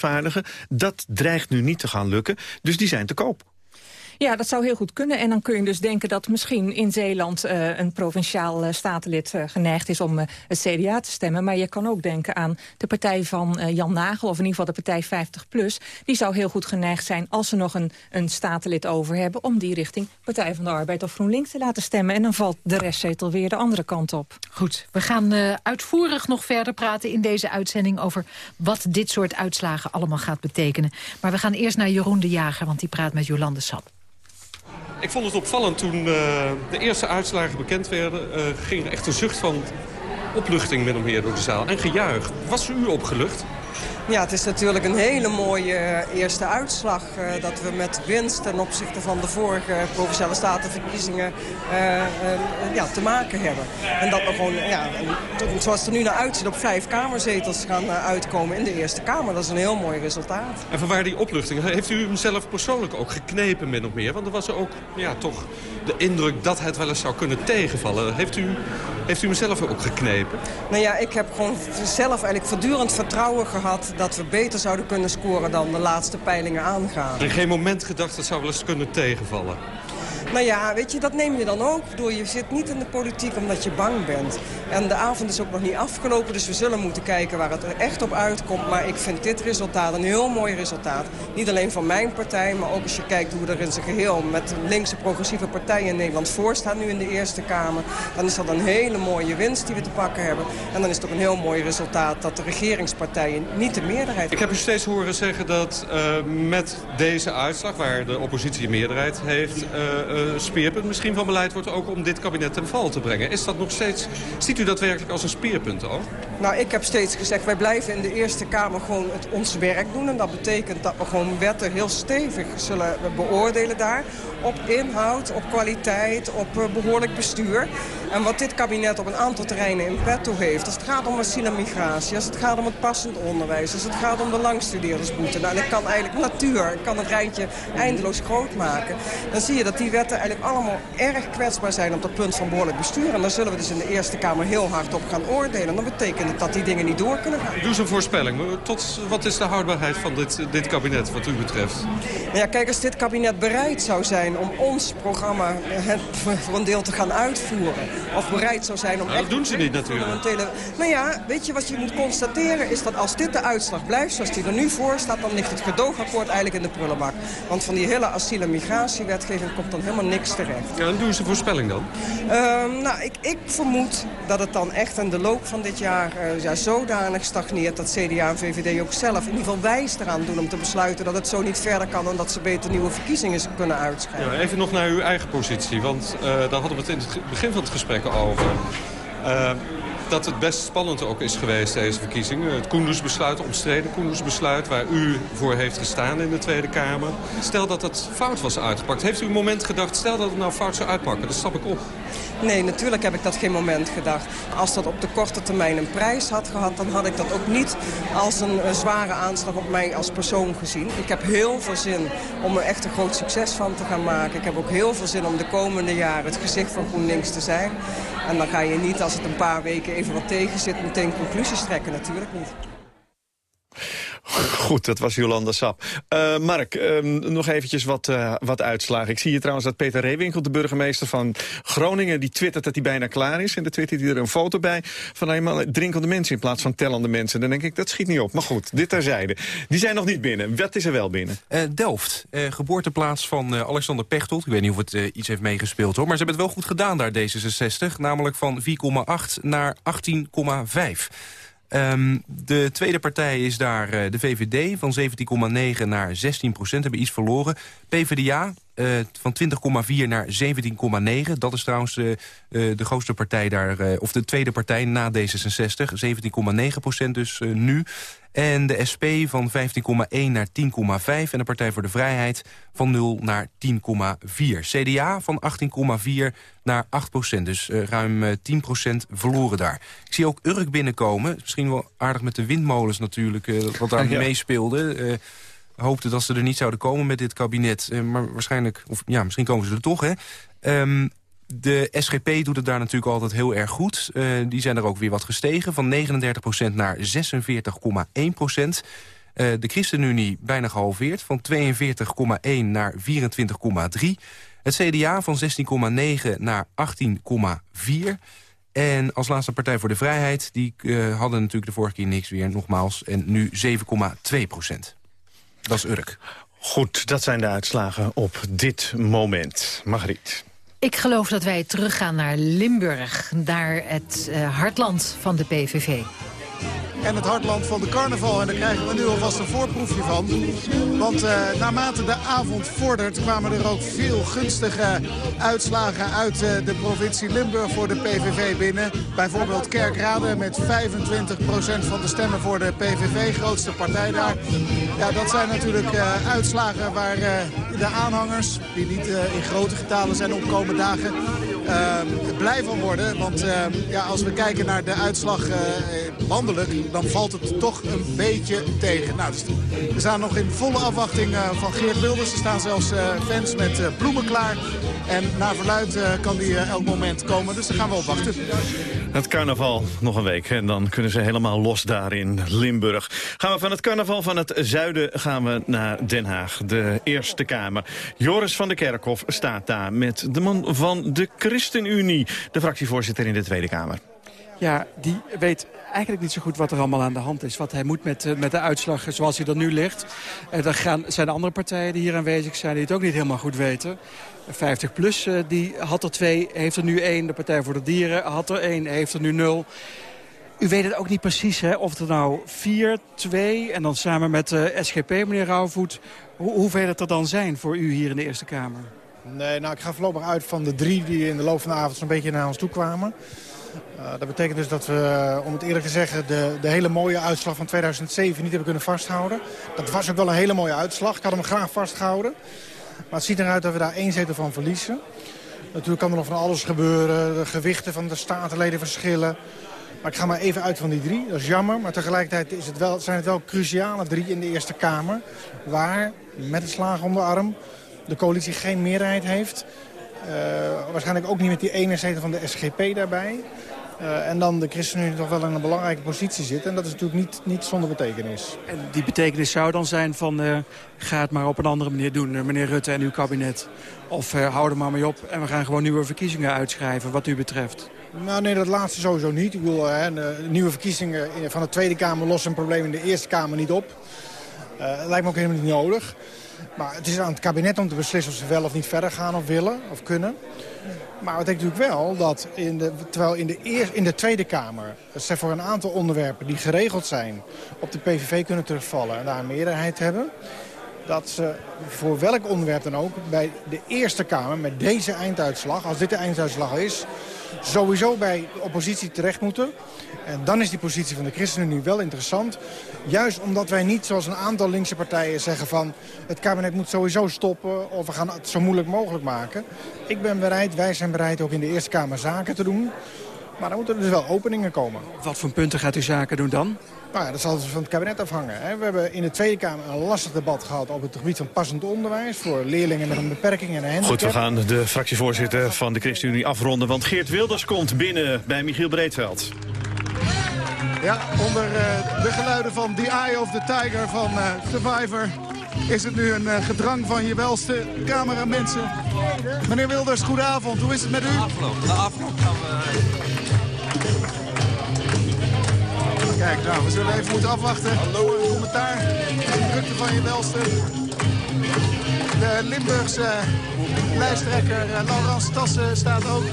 Dat dreigt nu niet te gaan lukken. Dus die zijn te koop. Ja, dat zou heel goed kunnen. En dan kun je dus denken dat misschien in Zeeland uh, een provinciaal uh, statenlid uh, geneigd is om het CDA te stemmen. Maar je kan ook denken aan de partij van Jan Nagel, of in ieder geval de partij 50PLUS. Die zou heel goed geneigd zijn, als ze nog een, een statenlid over hebben, om die richting Partij van de Arbeid of GroenLinks te laten stemmen. En dan valt de restzetel weer de andere kant op. Goed, we gaan uitvoerig nog verder praten in deze uitzending over wat dit soort uitslagen allemaal gaat betekenen. Maar we gaan eerst naar Jeroen de Jager, want die praat met Jolande Sap. Ik vond het opvallend toen uh, de eerste uitslagen bekend werden. Uh, ging er echt een zucht van opluchting met hem door de zaal. En gejuich. Was u opgelucht? Ja, het is natuurlijk een hele mooie eerste uitslag. Uh, dat we met winst ten opzichte van de vorige Provinciale Statenverkiezingen uh, uh, ja, te maken hebben. En dat we gewoon, ja, zoals het er nu naar uitziet, op vijf kamerzetels gaan uitkomen in de Eerste Kamer. Dat is een heel mooi resultaat. En van waar die opluchting? Heeft u hem zelf persoonlijk ook geknepen min of meer? Want er was ook ja, toch de indruk dat het wel eens zou kunnen tegenvallen. Heeft u, heeft u hem zelf ook geknepen? Nou ja, ik heb gewoon zelf eigenlijk voortdurend vertrouwen gehad dat we beter zouden kunnen scoren dan de laatste peilingen aangaan. En geen moment gedacht dat zou wel eens kunnen tegenvallen? Nou ja, weet je, dat neem je dan ook. Door je zit niet in de politiek omdat je bang bent. En de avond is ook nog niet afgelopen, dus we zullen moeten kijken waar het er echt op uitkomt. Maar ik vind dit resultaat een heel mooi resultaat. Niet alleen van mijn partij, maar ook als je kijkt hoe er in zijn geheel met de linkse progressieve partijen in Nederland voor staat nu in de Eerste Kamer. Dan is dat een hele mooie winst die we te pakken hebben. En dan is het ook een heel mooi resultaat dat de regeringspartijen niet de meerderheid Ik heb u steeds horen zeggen dat uh, met deze uitslag, waar de oppositie een meerderheid heeft... Uh, speerpunt misschien van beleid wordt ook om dit kabinet ten val te brengen. Is dat nog steeds, ziet u dat werkelijk als een speerpunt ook? Nou, ik heb steeds gezegd, wij blijven in de Eerste Kamer gewoon het, ons werk doen. En dat betekent dat we gewoon wetten heel stevig zullen beoordelen daar. Op inhoud, op kwaliteit, op uh, behoorlijk bestuur. En wat dit kabinet op een aantal terreinen in petto heeft... als het gaat om asiel en migratie, als het gaat om het passend onderwijs... als het gaat om de langstudeerdersboete... Nou, en ik kan eigenlijk natuur, ik kan het rijtje eindeloos groot maken... dan zie je dat die wetten eigenlijk allemaal erg kwetsbaar zijn... op het punt van behoorlijk bestuur. En daar zullen we dus in de Eerste Kamer heel hard op gaan oordelen. En dat betekent het dat die dingen niet door kunnen gaan. Doe eens een voorspelling. Tot, wat is de houdbaarheid van dit, dit kabinet wat u betreft? Nou ja, kijk, als dit kabinet bereid zou zijn om ons programma voor een deel te gaan uitvoeren... of bereid zou zijn om... Nou, dat doen ze niet natuurlijk. Nou ja, weet je wat je moet constateren is dat als dit de uitslag blijft zoals die er nu voor staat... dan ligt het gedoogakkoord eigenlijk in de prullenbak. Want van die hele asiel- en migratiewetgeving komt dan helemaal niks terecht. Ja, en doen ze voorspelling dan? Um, nou, ik, ik vermoed dat het dan echt in de loop van dit jaar uh, ja, zodanig stagneert... dat CDA en VVD ook zelf in ieder geval wijs eraan doen om te besluiten... dat het zo niet verder kan en dat ze beter nieuwe verkiezingen kunnen uitschrijven. Ja, even nog naar uw eigen positie, want uh, daar hadden we het in het begin van het gesprek over. Dat het best spannend ook is geweest, deze verkiezingen. Het Koendersbesluit, omstreden Koendersbesluit... waar u voor heeft gestaan in de Tweede Kamer. Stel dat het fout was uitgepakt. Heeft u een moment gedacht, stel dat het nou fout zou uitpakken? Dan stap ik op. Nee, natuurlijk heb ik dat geen moment gedacht. Als dat op de korte termijn een prijs had gehad... dan had ik dat ook niet als een, een zware aanslag op mij als persoon gezien. Ik heb heel veel zin om er echt een groot succes van te gaan maken. Ik heb ook heel veel zin om de komende jaren het gezicht van GroenLinks te zijn. En dan ga je niet, als het een paar weken even wat tegen zit... meteen conclusies trekken, natuurlijk niet. Goed, dat was Jolanda Sap. Uh, Mark, um, nog eventjes wat, uh, wat uitslagen. Ik zie hier trouwens dat Peter Reewinkel, de burgemeester van Groningen... die twittert dat hij bijna klaar is. En dan twittert hij er een foto bij van eenmaal drinkende mensen... in plaats van tellende mensen. Dan denk ik, dat schiet niet op. Maar goed, dit terzijde. Die zijn nog niet binnen. Wat is er wel binnen? Uh, Delft, geboorteplaats van Alexander Pechtold. Ik weet niet of het iets heeft meegespeeld, hoor. Maar ze hebben het wel goed gedaan daar, D66. Namelijk van 4,8 naar 18,5. Um, de tweede partij is daar uh, de VVD van 17,9 naar 16 procent. Hebben iets verloren. PvdA uh, van 20,4 naar 17,9. Dat is trouwens uh, de grootste partij daar, of de tweede partij na D66. 17,9 procent dus nu. En de SP van 15,1 naar 10,5. En de Partij voor de Vrijheid van 0 naar 10,4. CDA van 18,4 naar 8 procent. Dus uh, ruim uh, 10 procent verloren daar. Ik zie ook Urk binnenkomen. Misschien wel aardig met de windmolens natuurlijk, uh, wat daar ja. meespeelde. hoopte dat ze er niet zouden komen met dit kabinet. maar waarschijnlijk, of ja, misschien komen ze er toch, hè. Um, de SGP doet het daar natuurlijk altijd heel erg goed. Uh, die zijn er ook weer wat gestegen, van 39% naar 46,1 procent. Uh, de ChristenUnie bijna gehalveerd, van 42,1 naar 24,3. Het CDA van 16,9 naar 18,4. En als laatste Partij voor de Vrijheid, die uh, hadden natuurlijk de vorige keer niks weer, nogmaals. En nu 7,2 procent. Dat is Urk. Goed, dat zijn de uitslagen op dit moment. Margriet. Ik geloof dat wij teruggaan naar Limburg, naar het uh, hartland van de PVV en het hartland van de carnaval. En daar krijgen we nu alvast een voorproefje van. Want uh, naarmate de avond vordert kwamen er ook veel gunstige uitslagen uit uh, de provincie Limburg voor de PVV binnen. Bijvoorbeeld Kerkrade met 25% van de stemmen voor de PVV, grootste partij daar. Ja, dat zijn natuurlijk uh, uitslagen waar de aanhangers, die niet in grote getalen zijn opkomen dagen, blij van worden. Want ja, als we kijken naar de uitslag dan valt het toch een beetje tegen. Nou, dus we staan nog in volle afwachting uh, van Geert Wilders. Er staan zelfs uh, fans met uh, bloemen klaar. En naar verluid kan die elk moment komen. Dus daar gaan we op wachten. Het carnaval nog een week en dan kunnen ze helemaal los daar in Limburg. Gaan we van het carnaval van het zuiden gaan we naar Den Haag, de Eerste Kamer. Joris van der Kerkhof staat daar met de man van de ChristenUnie, de fractievoorzitter in de Tweede Kamer. Ja, die weet eigenlijk niet zo goed wat er allemaal aan de hand is. Wat hij moet met, eh, met de uitslag zoals hij er nu ligt. Er gaan, zijn andere partijen die hier aanwezig zijn die het ook niet helemaal goed weten. 50 plus, uh, die had er twee, heeft er nu één. De Partij voor de Dieren had er één, heeft er nu nul. U weet het ook niet precies, hè? of er nou 4, 2 en dan samen met de SGP, meneer Rauwvoet... Hoe, hoeveel het er dan zijn voor u hier in de Eerste Kamer? Nee, nou, ik ga voorlopig uit van de drie die in de loop van de avond zo'n beetje naar ons toe kwamen. Uh, dat betekent dus dat we, eh, om het eerlijk te zeggen, de, de hele mooie uitslag van 2007 niet hebben kunnen vasthouden. Dat was ook wel een hele mooie uitslag. Ik had hem graag vastgehouden. Maar het ziet eruit dat we daar één zetel van verliezen. Natuurlijk kan er nog van alles gebeuren. De gewichten van de statenleden verschillen. Maar ik ga maar even uit van die drie. Dat is jammer. Maar tegelijkertijd is het wel, zijn het wel cruciale drie in de Eerste Kamer. Waar, met het slagen om de arm, de coalitie geen meerderheid heeft. Uh, waarschijnlijk ook niet met die ene zetel van de SGP daarbij. Uh, en dan de ChristenUnie toch wel in een belangrijke positie zit. En dat is natuurlijk niet, niet zonder betekenis. En die betekenis zou dan zijn van... Uh, ga het maar op een andere manier doen, meneer Rutte en uw kabinet. Of hou er maar mee op en we gaan gewoon nieuwe verkiezingen uitschrijven wat u betreft. Nou nee, dat laatste sowieso niet. Ik bedoel, hè, nieuwe verkiezingen van de Tweede Kamer lossen een probleem in de Eerste Kamer niet op. lijkt me ook helemaal niet nodig. Maar het is aan het kabinet om te beslissen of ze wel of niet verder gaan of willen of kunnen. Maar het betekent natuurlijk wel dat in de, terwijl in de, in de Tweede Kamer... ze voor een aantal onderwerpen die geregeld zijn op de PVV kunnen terugvallen... en daar een meerderheid hebben... dat ze voor welk onderwerp dan ook bij de Eerste Kamer met deze einduitslag... als dit de einduitslag is, sowieso bij de oppositie terecht moeten. En dan is die positie van de ChristenUnie wel interessant. Juist omdat wij niet, zoals een aantal linkse partijen zeggen van... het kabinet moet sowieso stoppen of we gaan het zo moeilijk mogelijk maken. Ik ben bereid, wij zijn bereid ook in de Eerste Kamer zaken te doen. Maar dan moeten er dus wel openingen komen. Wat voor punten gaat u zaken doen dan? Nou ja, dat zal dus van het kabinet afhangen. We hebben in de Tweede Kamer een lastig debat gehad op het gebied van passend onderwijs... voor leerlingen met een beperking en een handicap. Goed, we gaan de fractievoorzitter van de ChristenUnie afronden... want Geert Wilders komt binnen bij Michiel Breedveld. Ja, onder uh, de geluiden van The Eye of the Tiger van uh, Survivor... is het nu een uh, gedrang van je welste cameramensen. Meneer Wilders, goedenavond. Hoe is het met u? De afloop, de afloop gaan we... Kijk, nou, we zullen even moeten afwachten. Hallo. Een commentaar. De drukte van je welste. De Limburgse lijsttrekker Laurence Tassen staat ook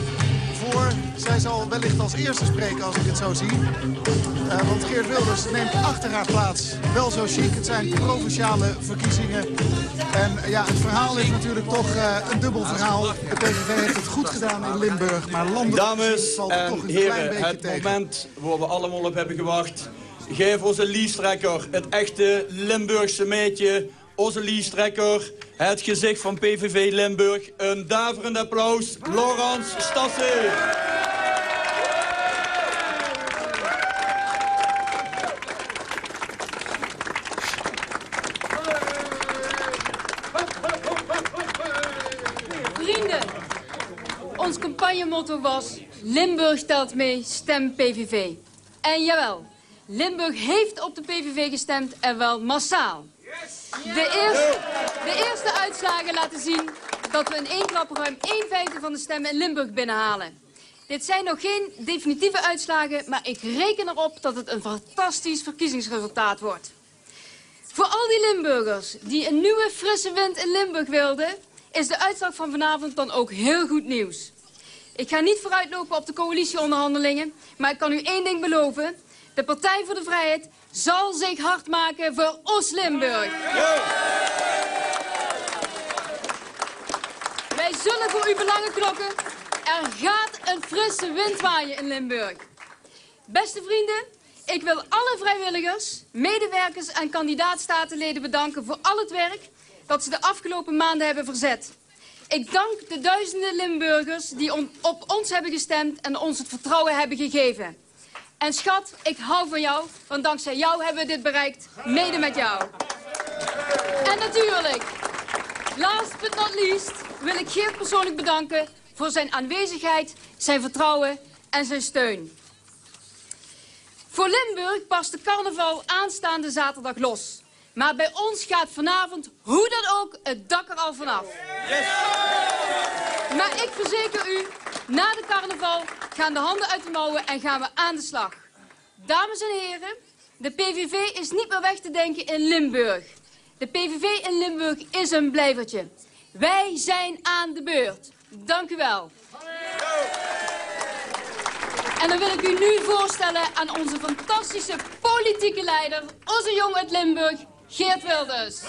voor. Zij zal wellicht als eerste spreken als ik het zo zie. Uh, want Geert Wilders neemt achter haar plaats. Wel zo chic, het zijn provinciale verkiezingen. En ja, het verhaal is natuurlijk toch uh, een dubbel verhaal. De PVV heeft het goed gedaan in Limburg, maar landelijk Dames valt het toch een heren, klein beetje het tegen. moment waar we allemaal op hebben gewacht. Geef onze liestrekker, het echte Limburgse meetje, onze liestrekker, het gezicht van PVV Limburg. Een daverend applaus, Laurens Stassen. Vrienden, ons campagnemotto was... Limburg telt mee, stem PVV. En jawel, Limburg heeft op de PVV gestemd en wel massaal. De eerste, de eerste uitslagen laten zien dat we in één klap ruim 1 vijfde van de stemmen in Limburg binnenhalen. Dit zijn nog geen definitieve uitslagen, maar ik reken erop dat het een fantastisch verkiezingsresultaat wordt. Voor al die Limburgers die een nieuwe frisse wind in Limburg wilden, is de uitslag van vanavond dan ook heel goed nieuws. Ik ga niet vooruitlopen op de coalitieonderhandelingen, maar ik kan u één ding beloven. De Partij voor de Vrijheid zal zich hard maken voor Oost-Limburg. Wij zullen voor u belangen klokken. Er gaat een frisse wind waaien in Limburg. Beste vrienden, ik wil alle vrijwilligers, medewerkers en kandidaatstatenleden bedanken voor al het werk dat ze de afgelopen maanden hebben verzet. Ik dank de duizenden Limburgers die op ons hebben gestemd en ons het vertrouwen hebben gegeven. En schat, ik hou van jou, want dankzij jou hebben we dit bereikt, mede met jou. En natuurlijk, last but not least, wil ik Geert persoonlijk bedanken voor zijn aanwezigheid, zijn vertrouwen en zijn steun. Voor Limburg past de carnaval aanstaande zaterdag los. Maar bij ons gaat vanavond, hoe dan ook, het dak er al vanaf. Maar ik verzeker u, na de carnaval gaan de handen uit de mouwen en gaan we aan de slag. Dames en heren, de PVV is niet meer weg te denken in Limburg. De PVV in Limburg is een blijvertje. Wij zijn aan de beurt. Dank u wel. En dan wil ik u nu voorstellen aan onze fantastische politieke leider, onze jongen uit Limburg, Geert Wilders.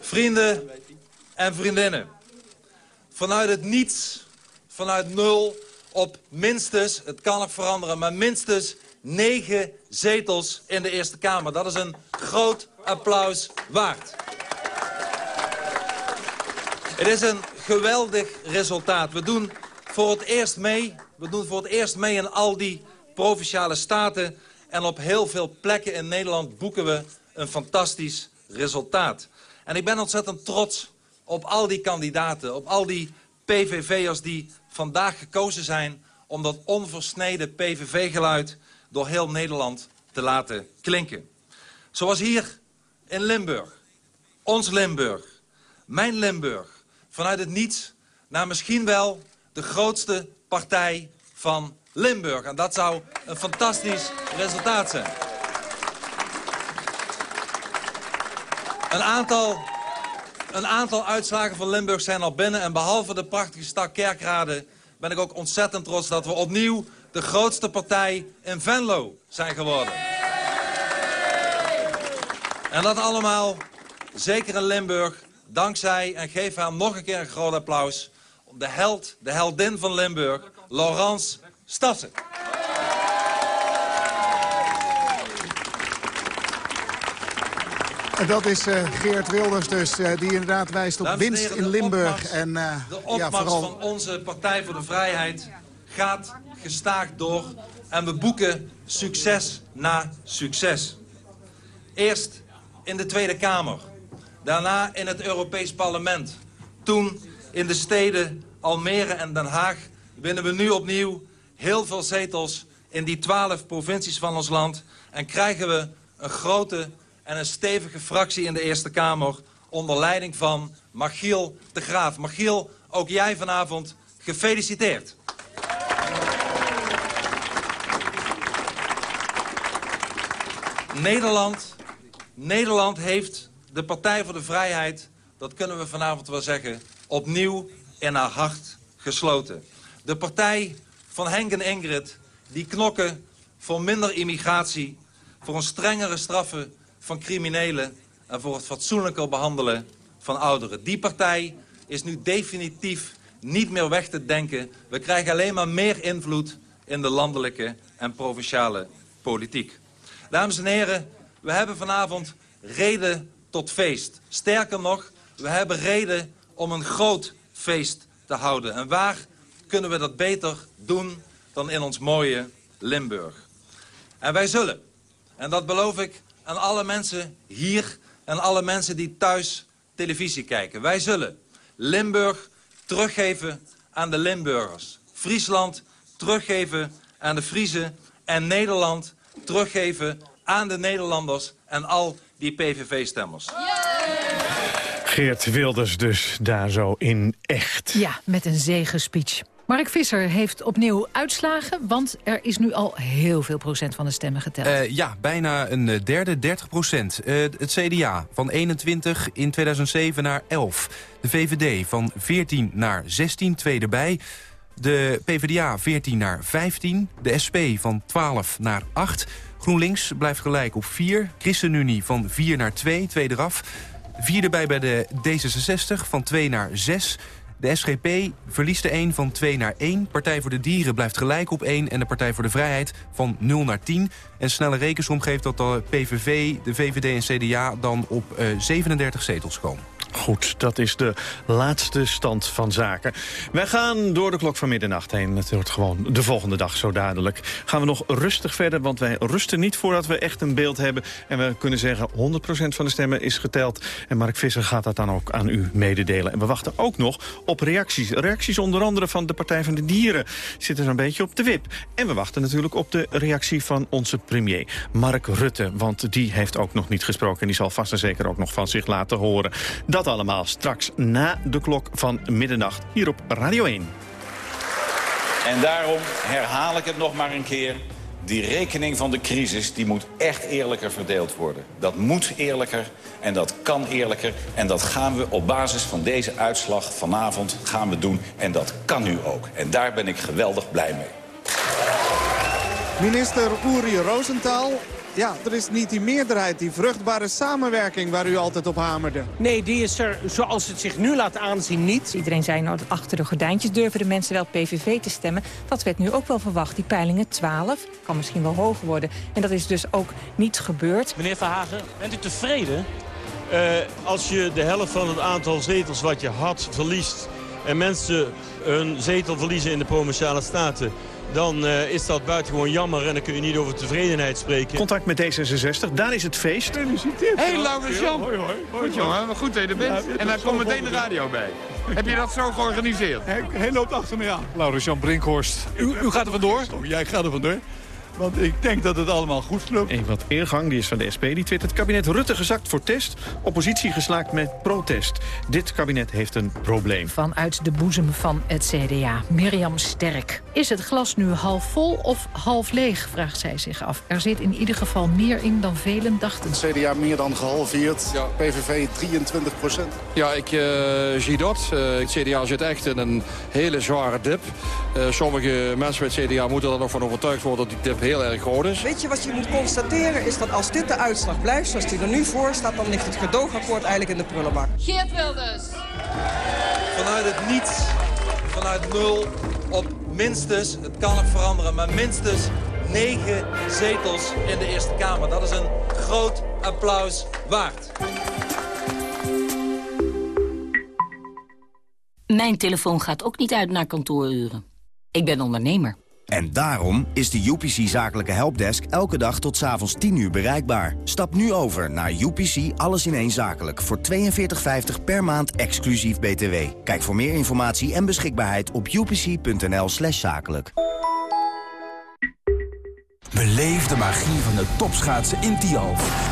Vrienden en vriendinnen. Vanuit het niets, vanuit nul, op minstens, het kan nog veranderen, maar minstens negen zetels in de Eerste Kamer. Dat is een groot applaus waard. Het is een geweldig resultaat. We doen voor het eerst mee, we doen voor het eerst mee in al die provinciale staten. En op heel veel plekken in Nederland boeken we een fantastisch resultaat. En ik ben ontzettend trots op al die kandidaten, op al die PVV'ers die vandaag gekozen zijn... om dat onversneden PVV-geluid door heel Nederland te laten klinken. Zoals hier in Limburg. Ons Limburg. Mijn Limburg. Vanuit het niets naar misschien wel de grootste partij van Limburg. En dat zou een fantastisch resultaat zijn. Een aantal, een aantal uitslagen van Limburg zijn al binnen. En behalve de prachtige stad Kerkrade ben ik ook ontzettend trots dat we opnieuw de grootste partij in Venlo zijn geworden. En dat allemaal, zeker in Limburg, dankzij, en geef haar nog een keer een groot applaus... de held, de heldin van Limburg, Laurence Stassen. En dat is eh, Geert Wilders dus, eh, die inderdaad wijst op Dames winst heren, in Limburg. opmars- en eh, De ja, opmars vooral van onze Partij voor de Vrijheid gaat gestaag door. En we boeken succes na succes. Eerst in de Tweede Kamer. Daarna in het Europees Parlement. toen in de steden Almere en Den Haag... winnen we nu opnieuw heel veel zetels in die twaalf provincies van ons land... en krijgen we een grote en een stevige fractie in de Eerste Kamer... onder leiding van Margiel de Graaf. Margiel, ook jij vanavond gefeliciteerd. Nederland, Nederland heeft de Partij voor de Vrijheid... dat kunnen we vanavond wel zeggen, opnieuw in haar hart gesloten. De partij van Henk en Ingrid, die knokken voor minder immigratie... voor een strengere straffen van criminelen... en voor het fatsoenlijker behandelen van ouderen. Die partij is nu definitief niet meer weg te denken. We krijgen alleen maar meer invloed in de landelijke en provinciale politiek. Dames en heren, we hebben vanavond reden tot feest. Sterker nog, we hebben reden om een groot feest te houden. En waar kunnen we dat beter doen dan in ons mooie Limburg? En wij zullen, en dat beloof ik aan alle mensen hier... en alle mensen die thuis televisie kijken. Wij zullen Limburg teruggeven aan de Limburgers. Friesland teruggeven aan de Friese. En Nederland teruggeven aan de Nederlanders en al die PVV-stemmers. Geert Wilders dus daar zo in echt. Ja, met een zegenspeech. Mark Visser heeft opnieuw uitslagen, want er is nu al heel veel procent van de stemmen geteld. Uh, ja, bijna een eh, derde, 30 procent. Uh, het CDA van 21 in 2007 naar 11. De VVD van 14 naar 16, twee erbij. De PvdA 14 naar 15. De SP van 12 naar 8. GroenLinks blijft gelijk op 4. ChristenUnie van 4 naar 2, twee eraf. Vier erbij bij de D66 van 2 naar 6. De SGP verliest de 1 van 2 naar 1. Partij voor de Dieren blijft gelijk op 1. En de Partij voor de Vrijheid van 0 naar 10. En snelle rekensom geeft dat de PVV, de VVD en CDA dan op uh, 37 zetels komen. Goed, dat is de laatste stand van zaken. Wij gaan door de klok van middernacht heen. Het wordt gewoon de volgende dag zo dadelijk. Gaan we nog rustig verder, want wij rusten niet voordat we echt een beeld hebben. En we kunnen zeggen 100% van de stemmen is geteld. En Mark Visser gaat dat dan ook aan u mededelen. En we wachten ook nog op reacties. Reacties onder andere van de Partij van de Dieren zitten zo'n beetje op de wip. En we wachten natuurlijk op de reactie van onze premier, Mark Rutte. Want die heeft ook nog niet gesproken en die zal vast en zeker ook nog van zich laten horen. Allemaal straks na de klok van middernacht hier op Radio 1. En daarom herhaal ik het nog maar een keer. Die rekening van de crisis die moet echt eerlijker verdeeld worden. Dat moet eerlijker en dat kan eerlijker. En dat gaan we op basis van deze uitslag vanavond gaan we doen. En dat kan nu ook. En daar ben ik geweldig blij mee. Minister Uri Rosenthal ja, er is niet die meerderheid, die vruchtbare samenwerking waar u altijd op hamerde. Nee, die is er zoals het zich nu laat aanzien niet. Iedereen zei nou, achter de gordijntjes durven de mensen wel PVV te stemmen. Dat werd nu ook wel verwacht. Die peilingen 12, kan misschien wel hoger worden. En dat is dus ook niet gebeurd. Meneer Verhagen, bent u tevreden? Uh, als je de helft van het aantal zetels wat je had verliest... en mensen hun zetel verliezen in de Provinciale Staten dan uh, is dat buitengewoon jammer en dan kun je niet over tevredenheid spreken. Contact met D66, daar is het feest. Hé, hey, Laurens Jan. Hoi, hoi. Goed jongen, maar goed dat je er bent. Ja, en daar komt meteen de radio bij. Heb je dat zo georganiseerd? Hij, hij loopt achter me aan. Laurens Jan Brinkhorst, u, u gaat er vandoor? Jij gaat er vandoor. Want ik denk dat het allemaal goed loopt. Even wat eergang, die is van de SP. Die twittert het kabinet Rutte gezakt voor test. Oppositie geslaakt met protest. Dit kabinet heeft een probleem. Vanuit de boezem van het CDA. Mirjam Sterk. Is het glas nu half vol of half leeg, vraagt zij zich af. Er zit in ieder geval meer in dan velen dachten. Het CDA meer dan gehalveerd. Ja. PVV 23 procent. Ja, ik uh, zie dat. Uh, het CDA zit echt in een hele zware dip. Uh, sommige mensen bij het CDA moeten er nog van overtuigd worden dat die dip heel erg groot is. Weet je wat je moet constateren is dat als dit de uitslag blijft zoals die er nu voor staat... dan ligt het gedoogakkoord eigenlijk in de prullenbak. Geert Wilders. Vanuit het niets, vanuit nul op minstens, het kan nog veranderen... maar minstens negen zetels in de Eerste Kamer. Dat is een groot applaus waard. Mijn telefoon gaat ook niet uit naar kantooruren. Ik ben ondernemer. En daarom is de UPC Zakelijke Helpdesk elke dag tot s'avonds 10 uur bereikbaar. Stap nu over naar UPC Alles in één Zakelijk voor 42,50 per maand exclusief BTW. Kijk voor meer informatie en beschikbaarheid op upc.nl slash zakelijk. Beleef de magie van de topschaatsen in Tialf.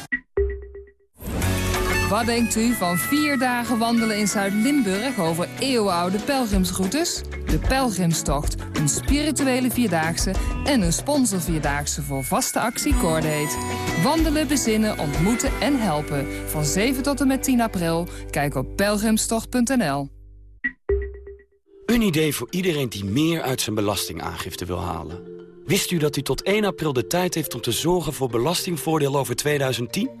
Wat denkt u van vier dagen wandelen in Zuid-Limburg over eeuwenoude pelgrimsroutes? De Pelgrimstocht, een spirituele vierdaagse en een sponsorvierdaagse voor vaste actie Cordate. Wandelen, bezinnen, ontmoeten en helpen. Van 7 tot en met 10 april. Kijk op pelgrimstocht.nl. Een idee voor iedereen die meer uit zijn belastingaangifte wil halen. Wist u dat u tot 1 april de tijd heeft om te zorgen voor belastingvoordeel over 2010?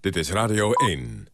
Dit is Radio 1.